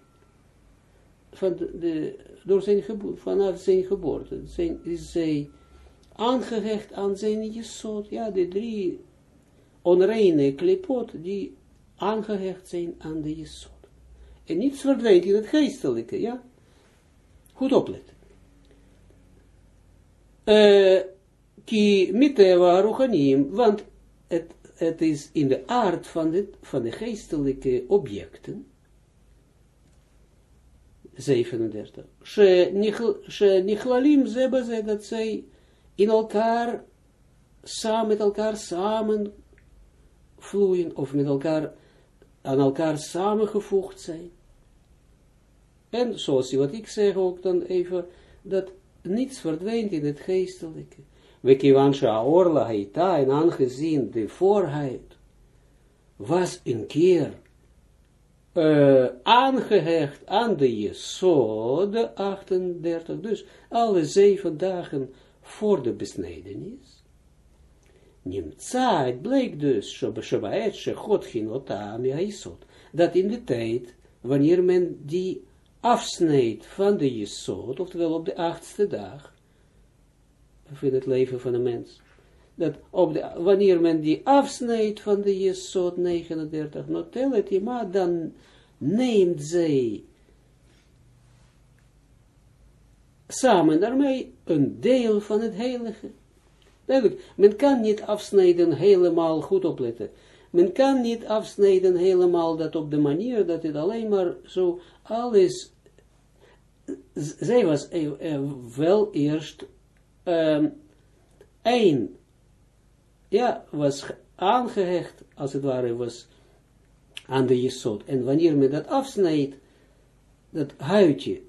Van de, door zijn geboorte, vanaf zijn geboorte, zijn, is zij aangehecht aan zijn jesot, ja, de drie onreine klipot die aangehecht zijn aan de jesod. En niets verdwijnt in het geestelijke, ja. Goed opletten. Uh, ki miteva ruchanim, want het, het is in de aard van, dit, van de geestelijke objecten, 37, she nichlalim zeba dat zij in elkaar, samen met elkaar samen vloeien, of met elkaar, aan elkaar samengevoegd zijn. En zoals wat ik zeg ook dan even, dat niets verdwijnt in het geestelijke. We kiwansha aorla haita, en aangezien de voorheid was een keer uh, aangehecht aan de Jesode 38, dus alle zeven dagen voor de besnedenis. Nimtza, het bleek dus, Shabbat, Shechot, Chinota, Jesod, dat in de tijd, wanneer men die afsneed van de Jesod, oftewel op de achtste dag, van het leven van een mens, dat op de, wanneer men die afsnijdt van de Jesod 39, notelet maar dan neemt zij samen daarmee een deel van het heilige. Duidelijk, men kan niet afsnijden helemaal, goed opletten, men kan niet afsnijden helemaal dat op de manier dat het alleen maar zo alles, zij was wel eerst um, één, ja, was aangehecht, als het ware, was aan de jesot. En wanneer men dat afsnijdt, dat huidje,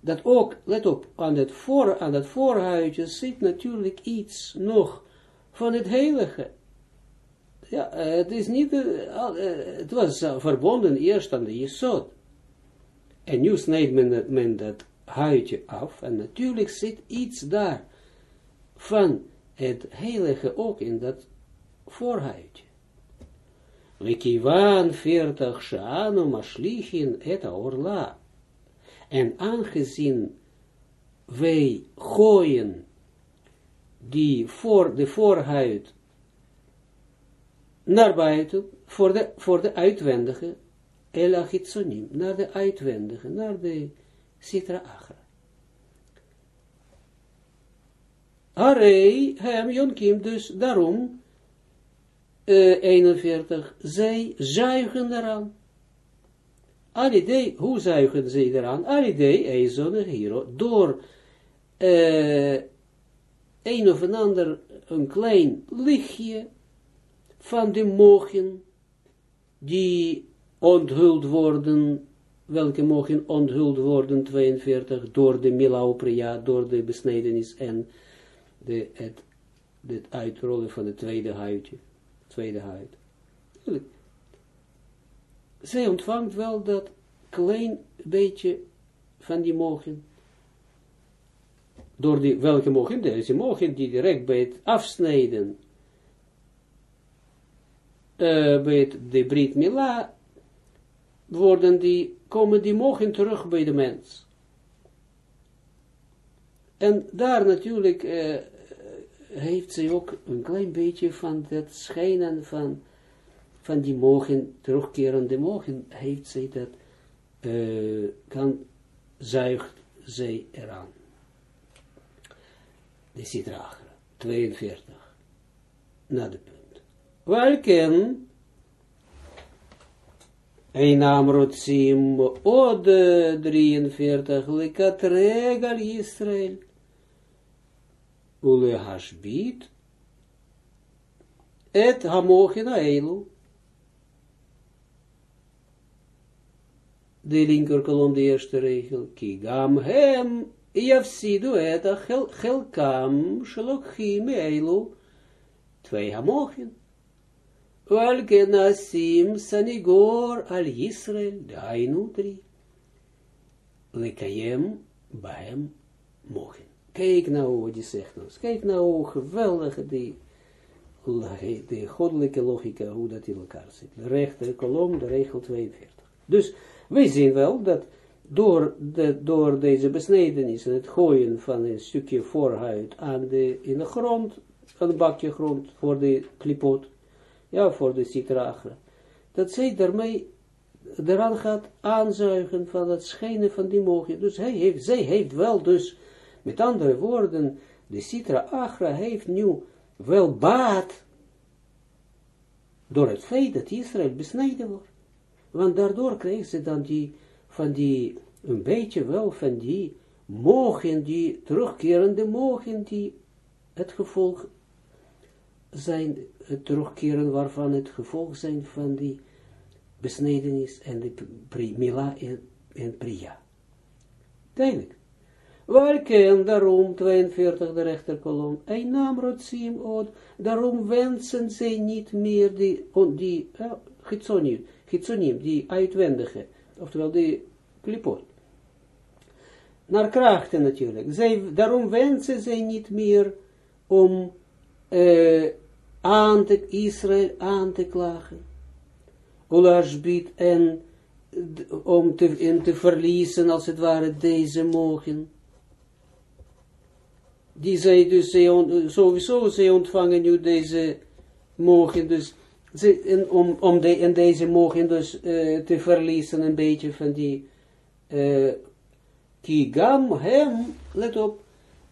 dat ook, let op, aan, het voor, aan dat voorhuidje zit natuurlijk iets nog van het heilige. Ja, het is niet, uh, het was verbonden eerst aan de jesot. En nu snijdt men, men dat huidje af, en natuurlijk zit iets daar van het heilige ook in dat voorhuidje. Wikivan veertig shanu mashlichin et orla. En aangezien wij gooien die voor de voorhuid naar buiten, voor de, voor de uitwendige, elachitsonim, naar de uitwendige, naar de sitra agra. Arei hem jonkim, dus daarom, uh, 41, zij zuigen eraan. Alidee, hoe zuigen zij eraan? Alidee, eizone hero, door uh, een of een ander, een klein lichtje van de mogen, die onthuld worden, welke mogen onthuld worden, 42, door de Milaupriya, door de besnedenis en de, het, uitrollen van het tweede huidje, tweede huid. Zij ontvangt wel dat klein beetje van die mogen, door die, welke mogen, deze mogen die direct bij het afsnijden, uh, bij het, de Brit Mila, worden die, komen die mogen terug bij de mens. En daar natuurlijk uh, heeft zij ook een klein beetje van dat schijnen van, van die mogen, terugkerende mogen, heeft zij dat, uh, kan, zuigt zij eraan. De citrager, 42, na de punt. Welken, naam rotzim, od 43, likat regal Israël, ule hashbit et hamochin eilu. De linker kolom, de eerste regel. Ki gam hem yafsidu et chelkam shlochim eilu. Twee hamochin. Welke nasim sanigor al Yisrael, dainu drie. Lekayem bahem mochin. Kijk nou wat die zegt ons. Kijk nou hoe geweldig die, de goddelijke logica, hoe dat in elkaar zit. De rechter kolom, de regel 42. Dus wij zien wel dat door, de, door deze besnedenis en het gooien van een stukje voorhuid aan de, in de grond, een bakje grond voor de klipot, ja, voor de citragra, dat zij daarmee eraan gaat aanzuigen van het schijnen van die mogen. Dus hij heeft, zij heeft wel dus, met andere woorden, de Sitra Achra heeft nu wel baat door het feit dat Israël besneden wordt. Want daardoor krijgt ze dan die, van die, een beetje wel van die mogen, die terugkerende mogen, die het gevolg zijn, het terugkeren waarvan het gevolg zijn van die besnedenis en de Mila en, en Priya. Duidelijk. Welke daarom 42 de rechterkolom, een naam rotzim od, daarom wensen zij niet meer die, die uh, gitsonim, die uitwendige, oftewel die klipot. Naar krachten natuurlijk. Zij, daarom wensen zij niet meer om uh, aan te, Israël aan te klagen. Ulashbit en om te, in te verliezen, als het ware, deze mogen. Die zij dus, zij sowieso, zij ontvangen nu deze mogen, dus ze, in, om, om de, in deze mogen dus uh, te verliezen, een beetje van die uh, kigam, hem, let op,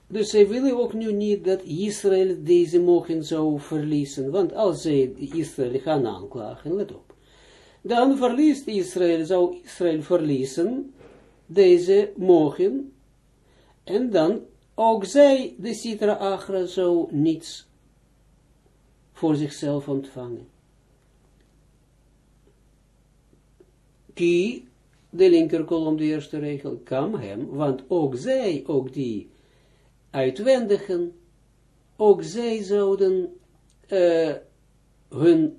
dus zij willen ook nu niet dat Israël deze mogen zou verliezen, want als zij Israël gaan aanklagen, let op, dan verliest Israël, zou Israël verliezen deze mogen, en dan ook zij, de Sitra Achra, zou niets voor zichzelf ontvangen. Ki, de linkerkolom, de eerste regel, kan hem, want ook zij, ook die uitwendigen, ook zij zouden uh, hun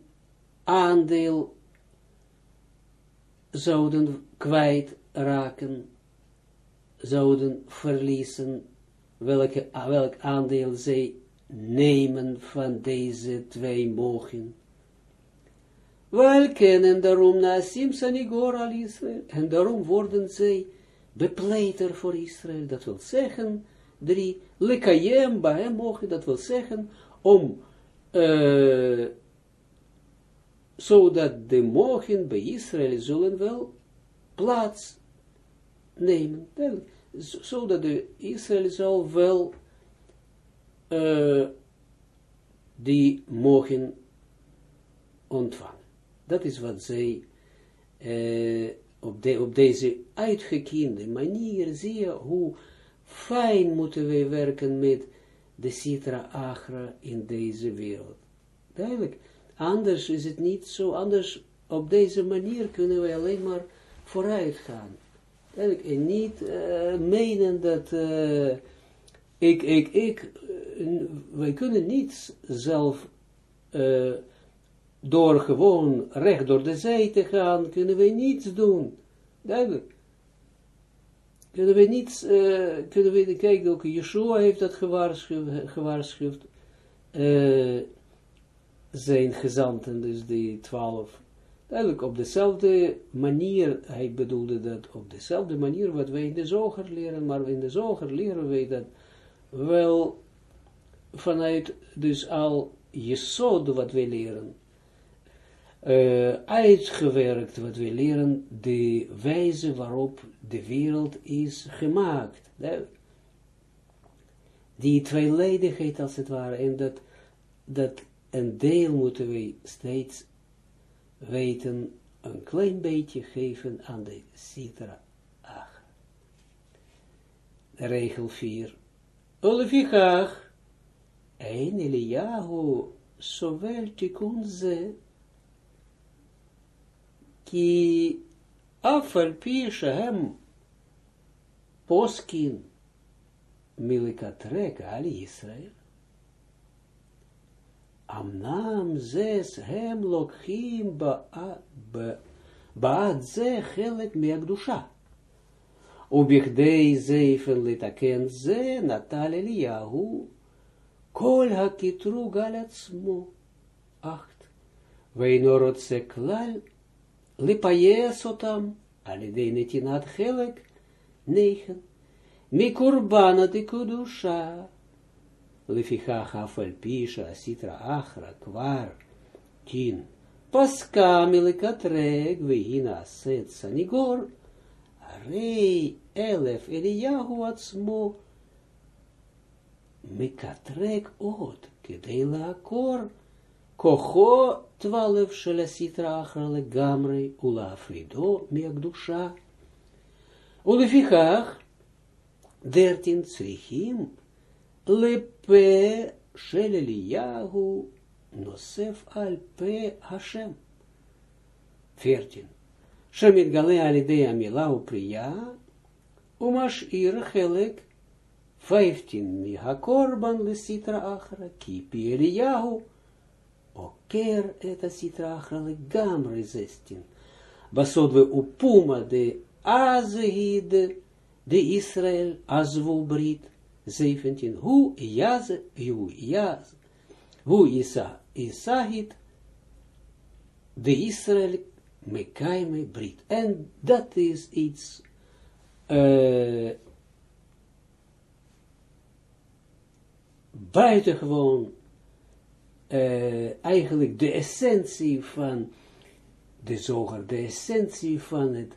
aandeel zouden kwijt raken, zouden verliezen, welke, welk aandeel zij nemen van deze twee mogen. Wel kennen daarom Nasim Sanigor al Israël, en daarom worden zij bepleiter voor Israël, dat wil zeggen, drie, lekayem mogen, dat wil zeggen, om, uh, zodat de mogen bij Israël zullen wel plaats nemen, zodat de Israël zal wel uh, die mogen ontvangen. Dat is wat zij uh, op, op deze uitgekiende manier zie je hoe fijn moeten wij werken met de Sitra Agra in deze wereld. Duidelijk. Anders is het niet zo, anders op deze manier kunnen wij alleen maar vooruit gaan. En niet uh, menen dat uh, ik, ik, ik, uh, wij kunnen niet zelf door gewoon recht door de zee te gaan, kunnen wij niets doen. Duidelijk. Kunnen we niet, uh, kunnen we, kijk ook, Yeshua heeft dat gewaarschuwd, gewaarschuwd zijn gezanten, dus die twaalf. Duidelijk, op dezelfde manier, hij bedoelde dat op dezelfde manier wat wij in de zoger leren, maar in de zoger leren wij dat wel vanuit, dus al Jesod wat wij leren, uh, uitgewerkt, wat we leren, de wijze waarop de wereld is gemaakt. Die tweeledigheid als het ware, en dat, dat een deel moeten we steeds weten, een klein beetje geven aan de Sitra Ach. Regel 4. Olefichach, een Eliyahu, zowel tikun ze, ki afal pi poskin milikatrek ali Israel, amnam zes hem lokhim baad ze chelet meagdusha. ובכדי זייפן לתקן זה נטל אליהו כל הקטרוג על עצמו. אכת, ואינו רוצה כלל Lipayes otam, alidei netinat helek, negen, mikurbana de kudusha, lifichacha afal pisha, achra, kwar, tin, paska milikatreg vihina set sanigor, rei elef Eliyahu atzmo, mikatreg od, kedela akor, kocho twaalf shel sitra achra legamre, ula frido miagdusha, ulefichach, dertien lepe shel Eliyahu, nosef al pe Hashem. 14. Shemit gale alidea milau priya, umash ir chelek, 15. Mi hakorban le sitra achra, kipi Eliyahu, oker eta sitra achra le gamre 16. Basod we upuma de azehid, de Israël azvu brit, 17. Hu jaz, hu jaz, hu isa, isahit, de Israël mekaime brit. En dat is iets uh, buitengewoon uh, eigenlijk de essentie van de zoger, de essentie van het,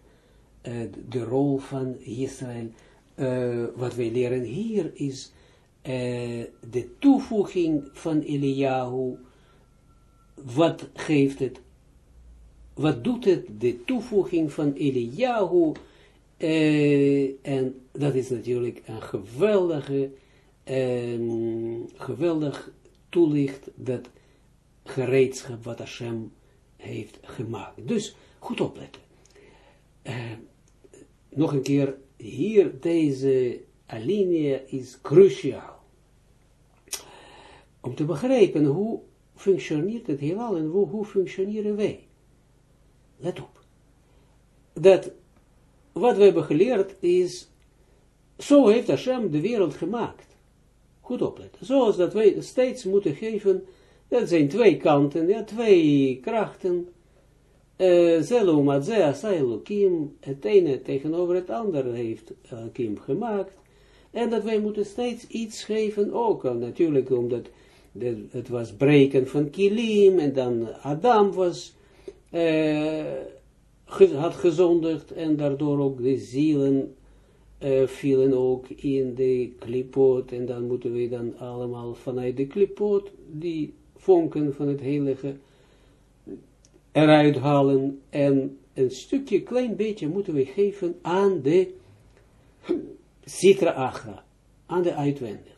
uh, de rol van Israël. Uh, wat wij leren hier is de toevoeging van Eliyahu. Wat geeft het? Wat doet het? De toevoeging van Eliyahu. en dat is natuurlijk een geweldige, um, geweldig toelicht dat gereedschap wat Hashem heeft gemaakt. Dus goed opletten. Nog een keer, hier deze alinea is cruciaal. Om te begrijpen hoe functioneert het heelal en hoe, hoe functioneren wij. Let op. Dat wat we hebben geleerd is, zo heeft Hashem de wereld gemaakt. Goed opletten. Zoals dat wij steeds moeten geven, dat zijn twee kanten, ja, twee krachten. Zelo Madzea Kim, het ene tegenover het andere heeft Kim gemaakt. En dat wij moeten steeds iets geven, ook natuurlijk omdat het was breken van kilim, en dan Adam was, uh, had gezondigd, en daardoor ook de zielen uh, vielen ook in de klipoot, en dan moeten we dan allemaal vanuit de klipoot die vonken van het heilige eruit halen, en een stukje, klein beetje moeten we geven aan de Sitra Achra, aan de uitwendige.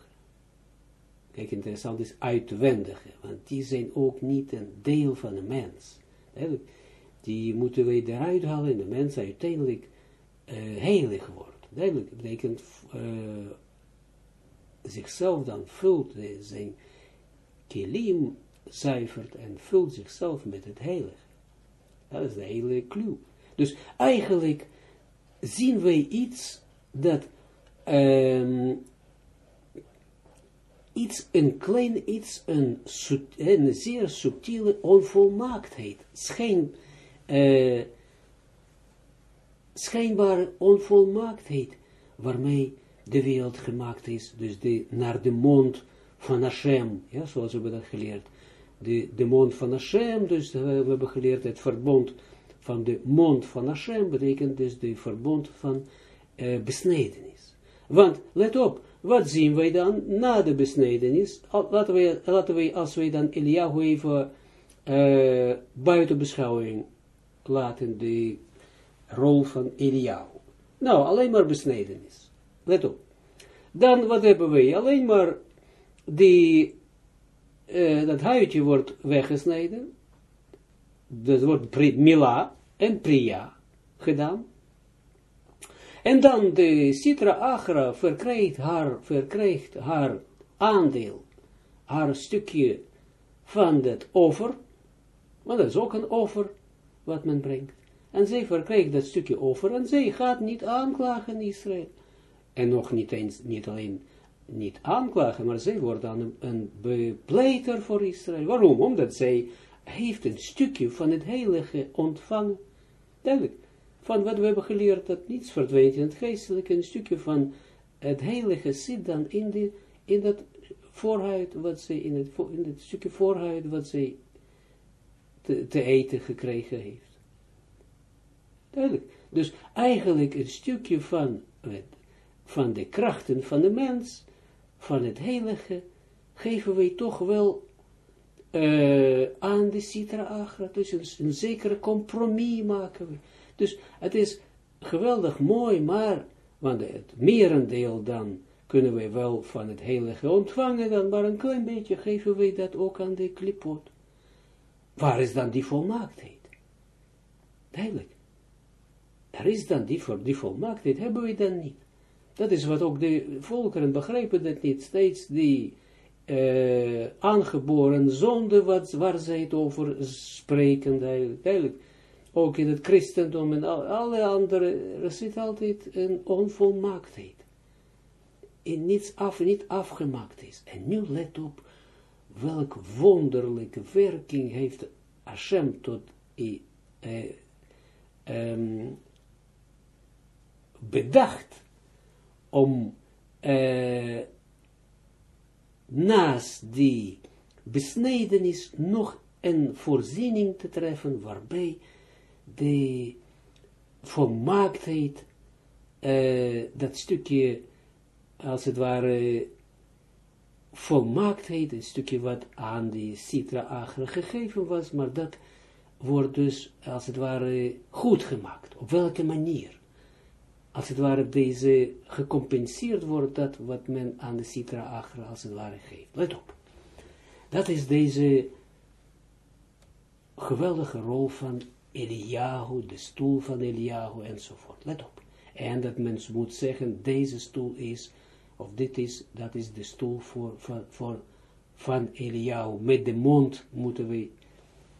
Kijk, interessant is uitwendige, want die zijn ook niet een deel van de mens. Die moeten wij eruit halen en de mens uiteindelijk uh, heilig wordt. Duidelijk betekent uh, zichzelf dan vult, zijn kilim zuivert en vult zichzelf met het heilige. Dat is de hele clue. Dus eigenlijk zien wij iets dat um, iets, een klein iets, een, een zeer subtiele onvolmaaktheid, schijn, uh, schijnbare onvolmaaktheid, waarmee de wereld gemaakt is, dus de, naar de mond van Hashem, ja, zoals we dat geleerd, de, de mond van Hashem, dus we, hebben geleerd het verbond van de mond van Hashem, betekent dus de verbond van uh, besnedenis. Want, let op, wat zien wij dan na de besnedenis? Laten we, laten we als wij dan Eliyahu even uh, buiten beschouwing laten, de rol van Eliyahu. Nou, alleen maar besnedenis. Let op. Dan, wat hebben wij? Alleen maar die, uh, dat huidje wordt weggesneden. Dat wordt mila en priya gedaan. En dan de Sitra Agra verkrijgt haar, verkrijgt haar aandeel, haar stukje van het offer, want dat is ook een offer wat men brengt. En zij verkrijgt dat stukje offer en zij gaat niet aanklagen Israël. En nog niet eens, niet alleen niet aanklagen, maar zij wordt dan een, bepleiter voor Israël. Waarom? Omdat zij heeft een stukje van het heilige ontvangen. Duidelijk van wat we hebben geleerd, dat niets verdwijnt in het geestelijke, een stukje van het heilige zit dan in, die, in dat voorhuid, wat ze in het, in het stukje voorhuid, wat zij te, te eten gekregen heeft. Duidelijk. Dus eigenlijk een stukje van, van de krachten van de mens, van het heilige, geven wij toch wel uh, aan de Sitra Agra. Dus een, zekere compromis maken we. Dus het is geweldig mooi, maar, want het merendeel dan kunnen we wel van het heilige ontvangen, dan maar een klein beetje geven wij dat ook aan de klipot. Waar is dan die volmaaktheid? Duidelijk. Er is dan die, voor die volmaaktheid, hebben we dan niet. Dat is wat ook de volkeren begrijpen dat niet. Steeds die uh, aangeboren zonde wat, waar zij het over spreken, duidelijk. Ook in het christendom en alle andere, er zit altijd een onvolmaaktheid. In niets af, niet afgemaakt is. En nu let op, welk wonderlijke werking heeft Hashem tot uh, um, bedacht om uh, naast die besnedenis nog een voorziening te treffen waarbij de volmaaktheid, uh, dat stukje, als het ware, volmaaktheid, een stukje wat aan die Citra Agra gegeven was, maar dat wordt dus, als het ware, goed gemaakt. Op welke manier? Als het ware deze gecompenseerd wordt, dat wat men aan de Sitra Agra als het ware geeft. Let op. Dat is deze geweldige rol van Eliyahu, de stoel van Eliyahu enzovoort. Let op. En dat men moet zeggen, deze stoel is, of dit is, dat is de stoel voor, voor, van Eliyahu. Met de mond moeten we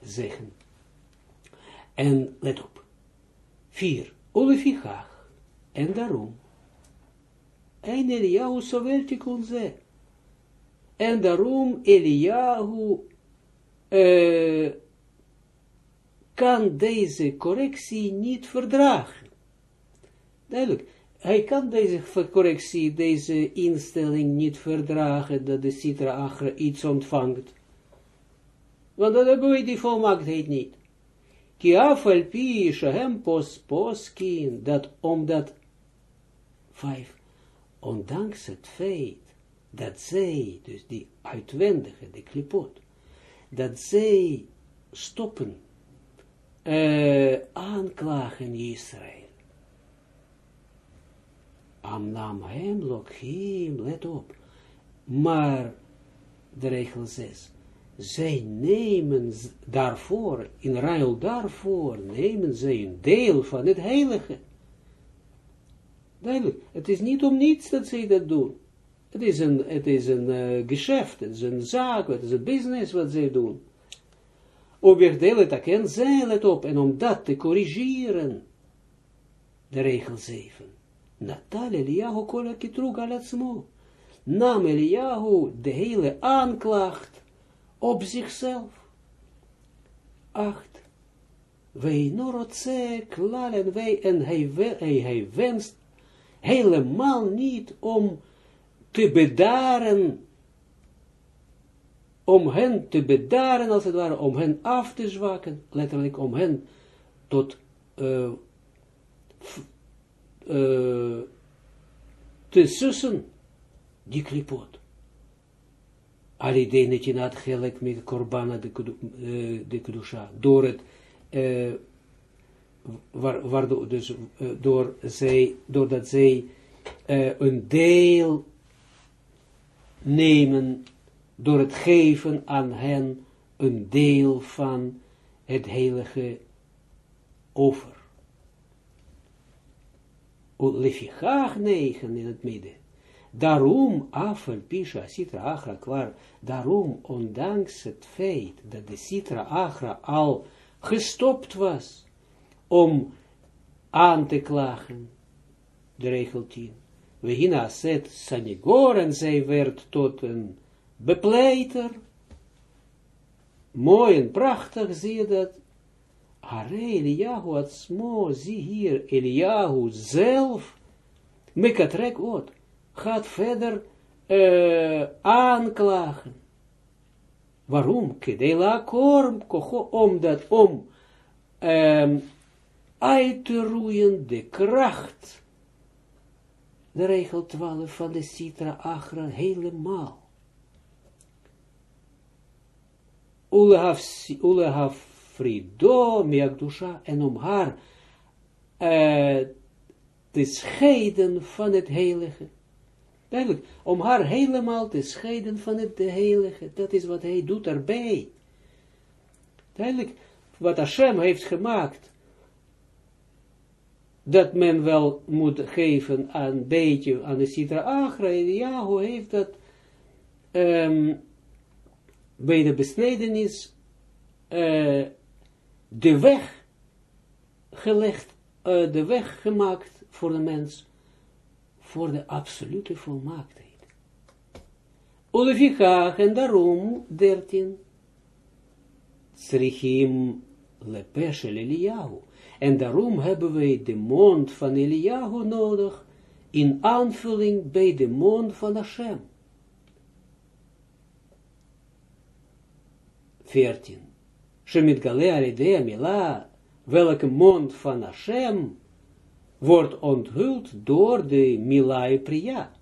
zeggen. En let op. Vier. Olefichach. En daarom. En Eliyahu ik ze. En daarom Eliyahu uh, kan deze correctie niet verdragen. Duidelijk. Hij kan deze correctie, deze instelling niet verdragen, dat de Sitra Achra iets ontvangt. Want dan hebben we die volmaaktheid niet. Ki afal pi shahem dat omdat Vijf, ondanks het feit dat zij, dus die uitwendige, de klipot, dat zij stoppen, uh, aanklagen Israël. Amnam hem lokhim, let op. Maar, de regel 6, zij nemen daarvoor, in ruil daarvoor, nemen zij een deel van het heilige. Duidelijk. Het is niet om niets dat zij dat doen. Het is een, het is een uh, geschäft, het is een zaak, het is een business wat zij doen. Oordelen taken, zij let op, en om dat te corrigeren, de regel 7. Natal Eliyahu kola kitrug alatsmo. Nam Eliyahu de hele aanklacht op zichzelf. 8. Wij norotze klalen wij, en hij, hij, hij wenst helemaal niet om te bedaren, om hen te bedaren, als het ware, om hen af te zwakken, letterlijk om hen tot uh, uh, te sussen, die klipot. Alidee netinat gelek met korbana de, de kedusha, door het waardoor dus uh, door zij, doordat zij uh, een deel nemen door het geven aan hen een deel van het heilige offer. Lefichach negen in het midden. Daarom, afel pisha sitra achra klaar, daarom, ondanks het feit dat de sitra achra al gestopt was, om aan te klagen. De regel 10. We hina zet sanigor en zij werd tot een bepleiter. Mooi en prachtig zie je dat. Are Eliyahu zie hier, Eliyahu zelf, mekatrek ot, gaat verder uh, aanklagen. Waarom? Kedela korm, omdat om um, uit te roeien de kracht, de regel 12 van de Sitra Achra helemaal. Ulehaf frido miakdusha en om haar uh, te scheiden van het heilige. Duidelijk, om haar helemaal te scheiden van het heilige, dat is wat hij doet erbij. Duidelijk, wat Hashem heeft gemaakt, dat men wel moet geven aan een beetje aan de Sitra Agra, Yahoo heeft dat um, bij de besnedenis uh, de weg gelegd, uh, de weg gemaakt voor de mens, voor de absolute volmaaktheid. Olefikach, en daarom, dertien, Srichim lepeshel Eliyahu. En daarom hebben wij de mond van Eliyahu nodig, in aanvulling bij de mond van Hashem. 14. Shemit Galea mila, welke mond van Hashem wordt onthuld door de Milai Priya.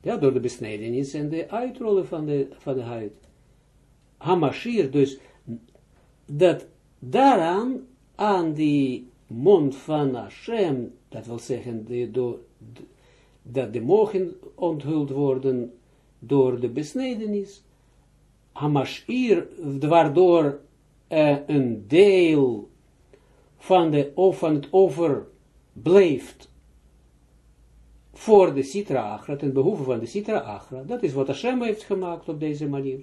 Door de besnijdenis en de uitrollen van de, van de huid. Hamashir, dus dat daaraan, aan die mond van Hashem, dat wil zeggen, dat de mogen onthuld worden door de besnijdenis, Hamashir, waardoor uh, een deel van, de, van het over blijft voor de Sitra Achra, ten behoeve van de Sitra Achra. Dat is wat Hashem heeft gemaakt op deze manier.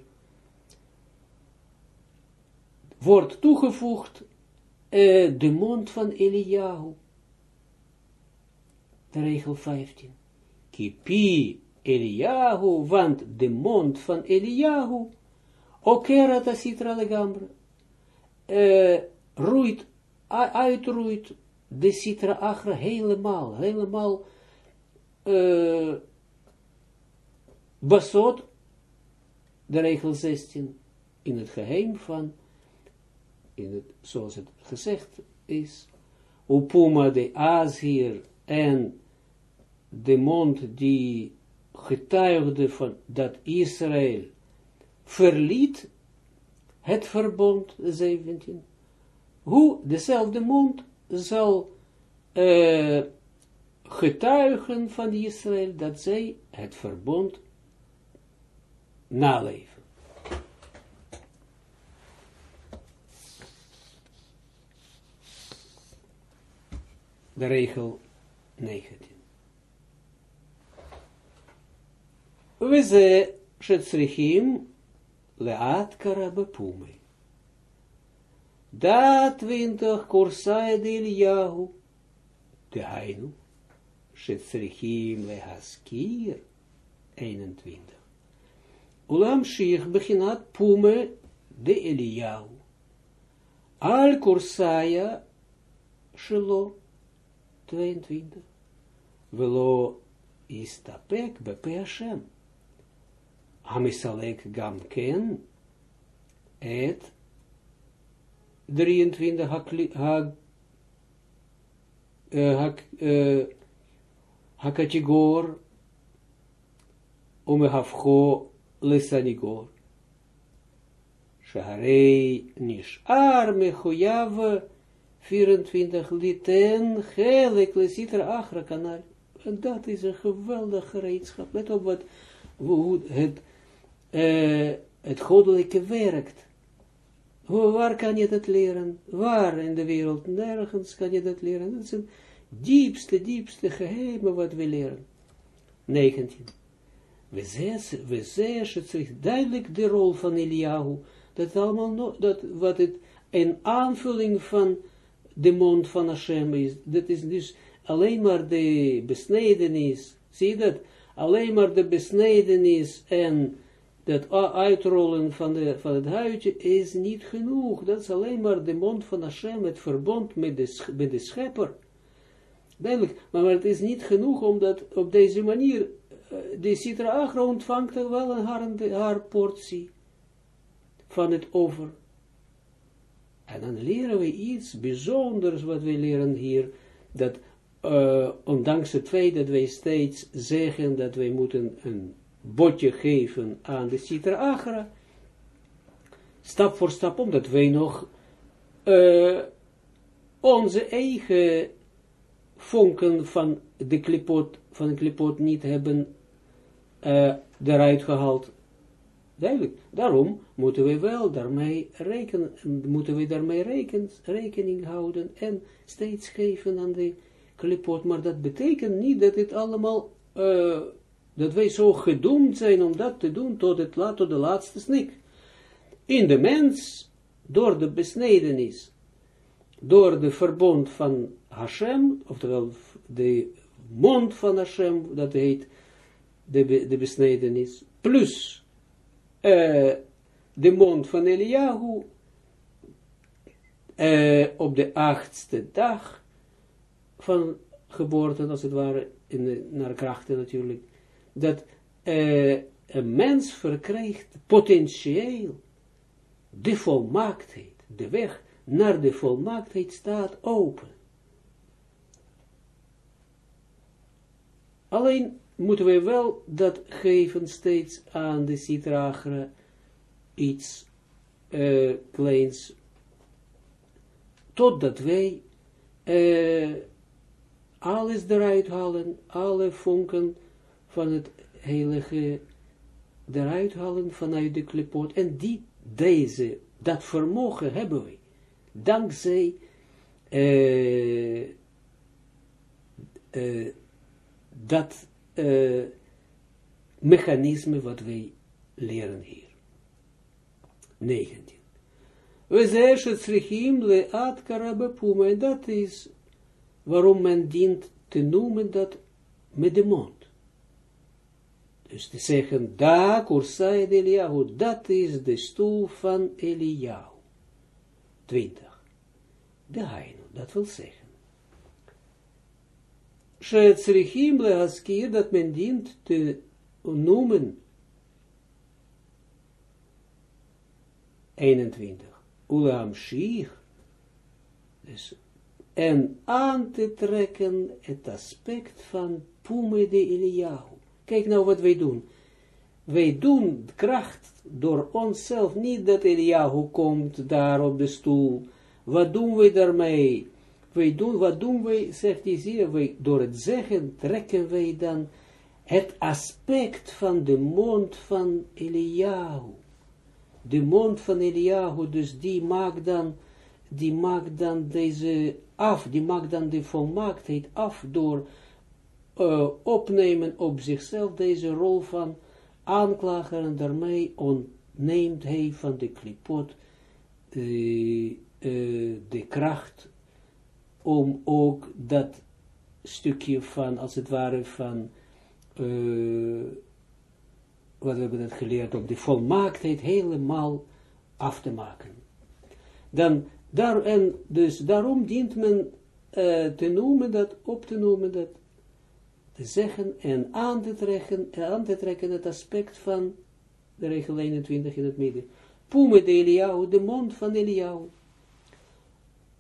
Wordt toegevoegd uh, de mond van Eliyahu. De regel 15. Kipi Eliyahu, want de mond van Eliyahu, okera ta Sitra legambre, uh, roeit, uitroeit de Sitra Achra helemaal, helemaal uh, basot, de regel 16, in het geheim van, zoals het gezegd is, Upuma de Azir en de mond die getuigde van dat Israël verliet het verbond, 17, hoe dezelfde mond zal uh, getuigen van Israël dat zij het verbond naleven. de regel 19. We ze schetsrichim leat karabepume. Da twintig kursai de Iliahu, de heinu, schetsrichim lehaskir 21. Ulam schich beginat pume de Al kursaya shelo 22. Velo istapek bepe Hashem. Hamisalek gam ken, et 23 hak, hak, uh, hak, uh, hakatigor, umehafcho lesanigor. Shaharei nishar mechuyav 24 liten gelek lesiter achra kanal. En dat is een geweldig gereedschap. Let op wat, hoe het, uh, het goddelijke werkt. Waar kan je dat leren? Waar in de wereld? Nergens kan je dat leren. Dat is een diepste, diepste geheim wat we leren. 19. We zeggen het duidelijk de rol van Eliyahu. Dat allemaal dat wat het een aanvulling van de mond van Hashem is. Dat is dus alleen maar de besnedenis. Zie je dat? Alleen maar de besnedenis en dat uitrollen van, de, van het huidje is niet genoeg. Dat is alleen maar de mond van Hashem, het verbond met de, met de schepper. Duidelijk, maar, het is niet genoeg omdat op deze manier, uh, de Sitra Agra ontvangt wel een haar, haar portie van het over. En dan leren we iets bijzonders wat we leren hier, dat uh, ondanks het feit dat wij steeds zeggen dat wij moeten een botje geven aan de Citra Agra, stap voor stap, omdat wij nog uh, onze eigen vonken van de klipot, van de klipot niet hebben uh, eruit gehaald. Daarom moeten we wel daarmee rekenen, moeten we daarmee reken, rekening houden en steeds geven aan de klipot. Maar dat betekent niet dat het allemaal, uh, dat wij zo gedoemd zijn om dat te doen tot, het, tot de laatste snik. In de mens, door de besnedenis, door de verbond van Hashem, oftewel de mond van Hashem, dat heet de, de besnedenis, plus uh, de mond van Eliyahu, uh, op de achtste dag van geboorte, als het ware, in de, naar krachten natuurlijk, dat uh, een mens verkrijgt potentieel de volmaaktheid, de weg naar de volmaaktheid staat open. Alleen moeten we wel dat geven steeds aan de citragere iets uh, kleins, totdat wij uh, alles eruit halen, alle vonken van het heilige eruit halen vanuit de klipot, en die, deze, dat vermogen hebben we, dankzij uh, dat uh, mechanisme wat wij leren hier. 19. We zeggen het le at karabapuma, en dat is waarom men dient te noemen dat met de mond. Dus te zeggen, da kursai Eliyahu, dat is de stoel van Eliyahu. 20. De heino, dat wil zeggen. Shetzrichim lehaskir, dat men dient te noemen. 21. Ulam shich. Dus, en aan te trekken het aspect van Pume de Eliyahu. Kijk nou wat wij doen. Wij doen kracht door onszelf, niet dat Eliyahu komt daar op de stoel. Wat doen we daarmee? Wij doen, wat doen wij, zegt hij, zie wij, door het zeggen trekken wij dan het aspect van de mond van Eliyahu. De mond van Eliyahu, dus die maakt dan, die maakt dan deze af, die maakt dan de volmaaktheid af door uh, opnemen op zichzelf deze rol van aanklager en daarmee ontneemt hij van de klipot uh, uh, de kracht om ook dat stukje van, als het ware, van, uh, wat we hebben dat geleerd, op de volmaaktheid helemaal af te maken. Dan, daar, en dus daarom dient men uh, te noemen dat, op te noemen dat, te zeggen en aan te trekken, aan te trekken het aspect van de regel 21 in het midden. Pume de de mond van Eliyahu,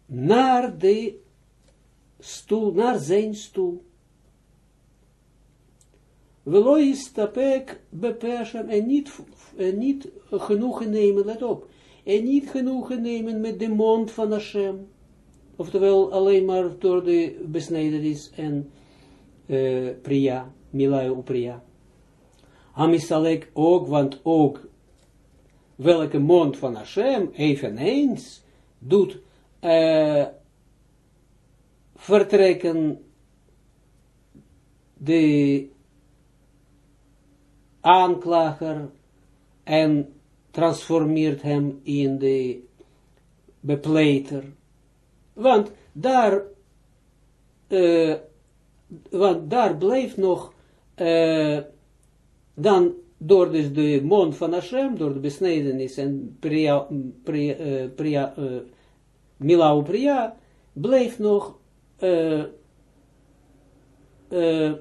naar de stoel, naar zijn stoel. Velois tapek bepersen en niet, en niet genoegen nemen, let op, en niet genoegen nemen met de mond van Hashem, oftewel alleen maar door de besnijdenis en uh, priya, milai priya. Hamisalek ook, want ook welke mond van Hashem eveneens doet uh, vertrekken de aanklager en transformeert hem in de bepleiter. Want daar, uh, want daar blijft nog, uh, dan door dus de mond van Hashem, door de besnedenis en priya, uh, priya, milau priya, blijft nog uh, uh,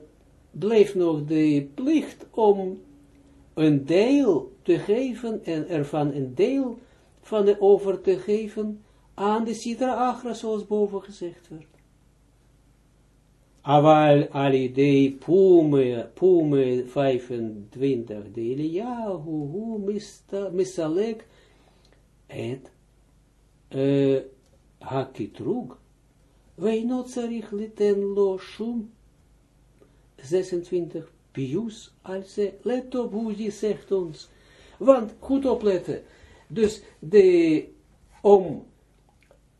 bleef nog de plicht om een deel te geven en ervan een deel van de over te geven aan de Sitra Agra, zoals boven gezegd werd. Aval alidei pume, pume 25, de Eliyahu, hu misalek, et uh, hakitrug, not zarich liten lo shum, 26, pius, alse, let op hoe die zegt ons, want, goed opletten, dus de, om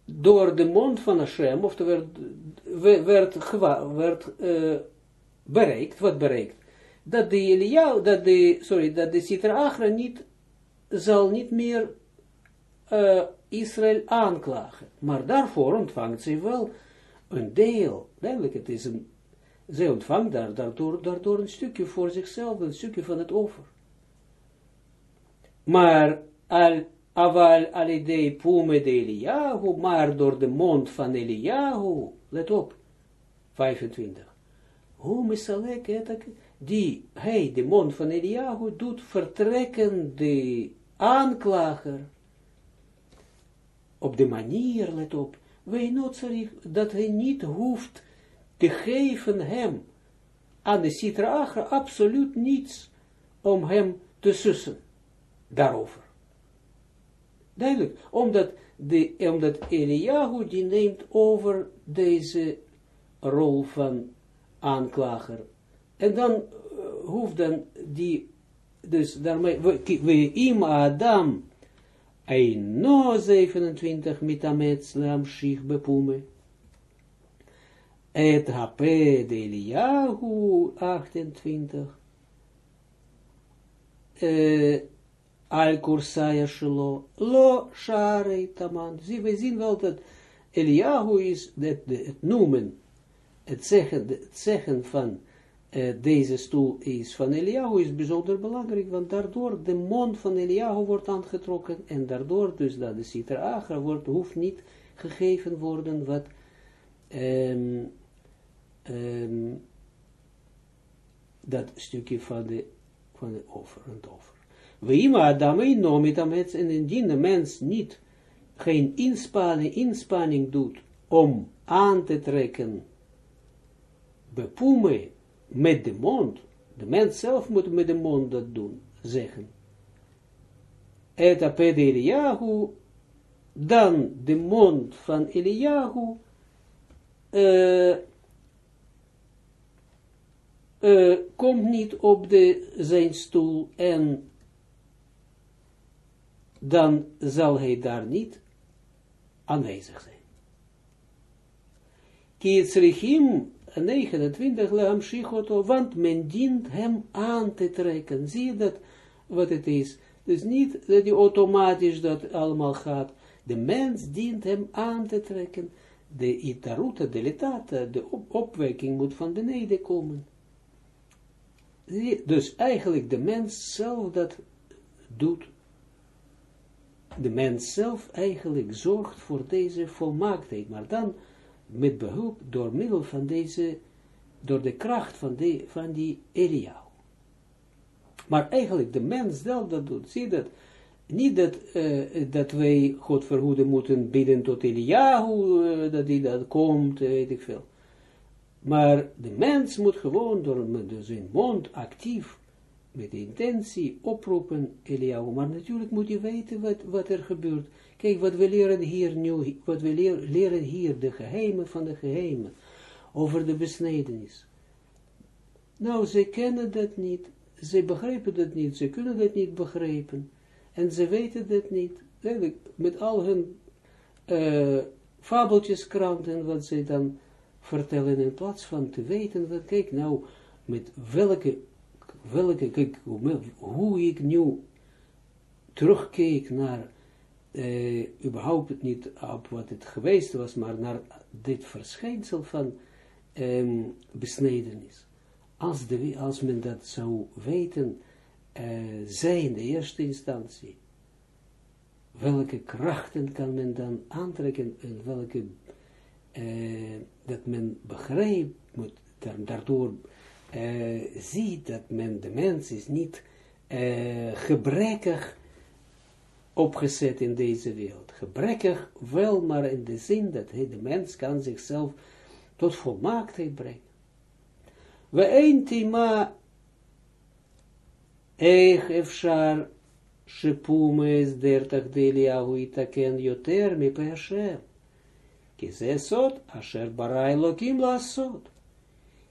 door de mond van Hashem, of werd, werd, werd uh, bereikt, wat bereikt, dat de Eliyahu, dat de, sorry, dat de Sitra Achra niet, zal niet meer uh, Israël aanklagen. Maar daarvoor ontvangt ze wel een deel, duidelijk, het is een, zij ontvangt daar, daardoor, een stukje voor zichzelf, een stukje van het over. Maar al Aval alidei pume de Eliyahu, maar door de mond van Eliyahu, let op, 25. Hoe misalek het, die, hij, de mond van Eliyahu, doet vertrekken de aanklager, op de manier, let op, dat hij niet hoeft te geven hem, aan de Sitra absoluut niets, om hem te sussen, daarover. Duidelijk, omdat, de, omdat Eliyahu die neemt over deze rol van aanklager. En dan uh, hoeft dan die, dus daarmee, we, we im Adam, no 27 mitamets lamshich bepume. Et hape de Eliyahu 28. Uh, al kursaya shelo, lo sharei taman. Zie, we zien wel dat Eliyahu is, het, het noemen, het zeggen, het zeggen van uh, deze stoel is van Eliyahu is bijzonder belangrijk, want daardoor de mond van Eliyahu wordt aangetrokken en daardoor dus dat de Sitra Agra wordt, hoeft niet gegeven worden wat um, dat stukje van de, van de over en over. Weima Adamei nomitamets en indien de mens niet geen inspanning, inspanning doet om aan te trekken, bepoeme met de mond, de mens zelf moet met de mond dat doen, zeggen. Et aped Eliyahu, dan de mond van Eliyahu, uh, komt niet op de, zijn stoel en dan zal hij daar niet aanwezig zijn. Kietzrichim 29 leam shichoto, want men dient hem aan te trekken. Zie je dat, wat het is? Dus niet dat hij automatisch dat allemaal gaat. De mens dient hem aan te trekken. De itaruta, de letata, de opwekking moet van beneden komen. Dus eigenlijk de mens zelf dat doet de mens zelf eigenlijk zorgt voor deze volmaaktheid, maar dan met behulp door middel van deze, door de kracht van, de, van die Eliyahu. Maar eigenlijk de mens zelf dat doet, zie dat, niet dat, uh, dat wij God verhoeden moeten bidden tot Eliyahu, uh, dat hij dat komt, uh, weet ik veel. Maar de mens moet gewoon door zijn mond actief met de intentie oproepen Eliyahu. Maar natuurlijk moet je weten wat, wat er gebeurt. Kijk, wat we leren hier nu, wat we leren hier, de geheimen van de geheimen, over de besnedenis. Nou, ze kennen dat niet, ze begrijpen dat niet, ze kunnen dat niet begrijpen, en ze weten dat niet. Met al hun uh, fabeltjeskranten, wat ze dan vertellen, in plaats van te weten, wat, kijk nou, met welke welke, kijk, hoe ik nu terugkeek naar, uh, überhaupt niet op wat het geweest was, maar naar dit verschijnsel van um, besnedenis. Als, de, als men dat zou weten, uh, zij in de eerste instantie, welke krachten kan men dan aantrekken en welke, uh, dat men begrijpt, moet daardoor uh, ziet dat men, de mens is niet uh, gebrekkig opgezet in deze wereld. Gebrekkig wel, maar in de zin dat hij, de mens kan zichzelf tot volmaaktheid brengen. We een thema is dertach deliahu itaken yoter mi pe Hashem. Ki ze sot asher bara Elokim lasot.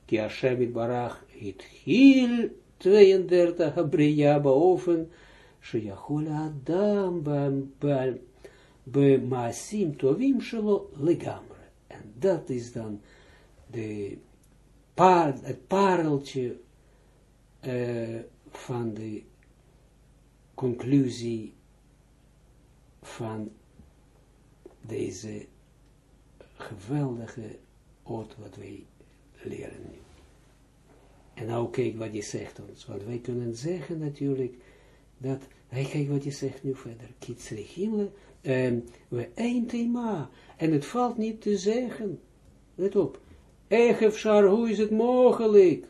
Ki Hashem it barach it hil 32 abriya baofen שיכול האדם במעשים טובים שלו לגמרי. En dat is dan de paar, het pareltje uh, van de conclusie van deze geweldige oot wat wij leren nu. en nou kijk wat je zegt ons, want wij kunnen zeggen natuurlijk dat, hij kijkt wat je zegt nu verder, kitsri himle, um, we een thema, en het valt niet te zeggen, let op, Echefshar, hoe is het mogelijk?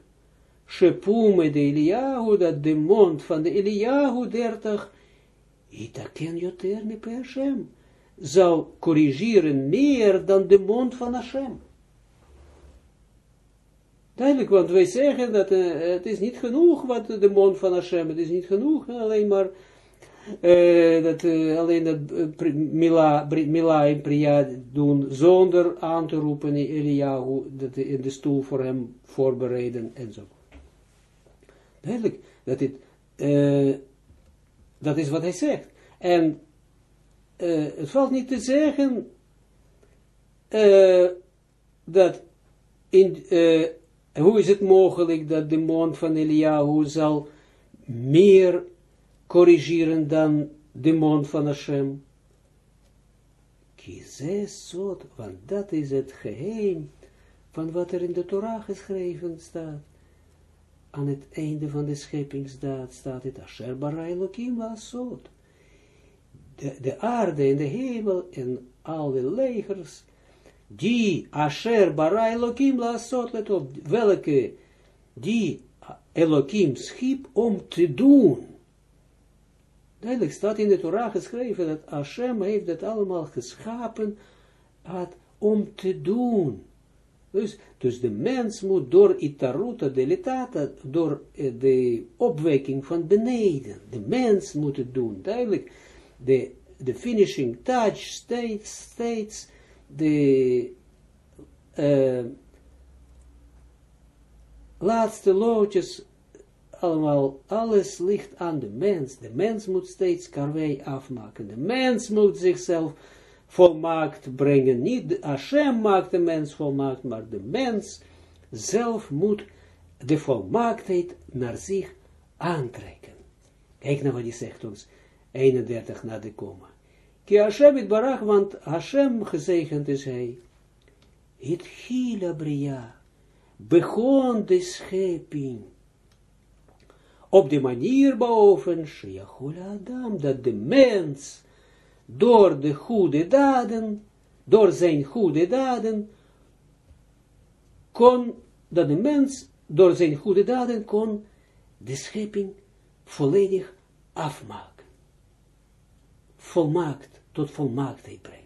Shepume de Eliyahu, dat de mond van de Eliyahu dertig, itaken joter mi per Hashem, zou corrigeren meer dan de mond van Hashem. Duidelijk, want wij zeggen dat uh, het is niet genoeg wat de mond van Hashem, het is niet genoeg, alleen maar uh, dat, uh, alleen dat Mila, Mila en Priya doen zonder aan te roepen in Eliyahu, dat in de stoel voor hem voorbereiden en zo. Duidelijk, dat, het, dat is wat hij zegt. En het valt niet te zeggen dat in hoe is het mogelijk dat de mond van Eliyahu zal meer corrigeren dan de mond van Hashem? Kizesot, want dat is het geheim van wat er in de Torah geschreven staat. Aan het einde van de scheppingsdaad staat het Asher bara Elohim wasot. De, de aarde en de hemel en alle legers die Asher bara Elohim laasot, let op, welke die Elohim schiep om te doen. Duidelijk staat in de Torah geschreven dat Hashem heeft dat allemaal geschapen had om te doen. Dus, dus de mens moet door itaruta delitata, door de opwekking van beneden, de mens moet het doen. Duidelijk, de, de finishing touch states, states de uh, laatste loodjes, allemaal, alles ligt aan de mens. De mens moet steeds karwei afmaken. De mens moet zichzelf volmaakt brengen. Niet Hashem maakt de mens volmaakt, maar de mens zelf moet de volmaaktheid naar zich aantrekken. Kijk naar wat hij zegt ons, 31 na de komma. Ki Hashem het barach, want Hashem gezegend is hij. Het gila bria, begon de schepping. Op de manier boven, Shiachul Adam, dat de mens door de goede daden, door zijn goede daden, kon, dat de mens door zijn goede daden kon de schepping volledig afmaken. Volmaakt tot volmaaktheid brengen.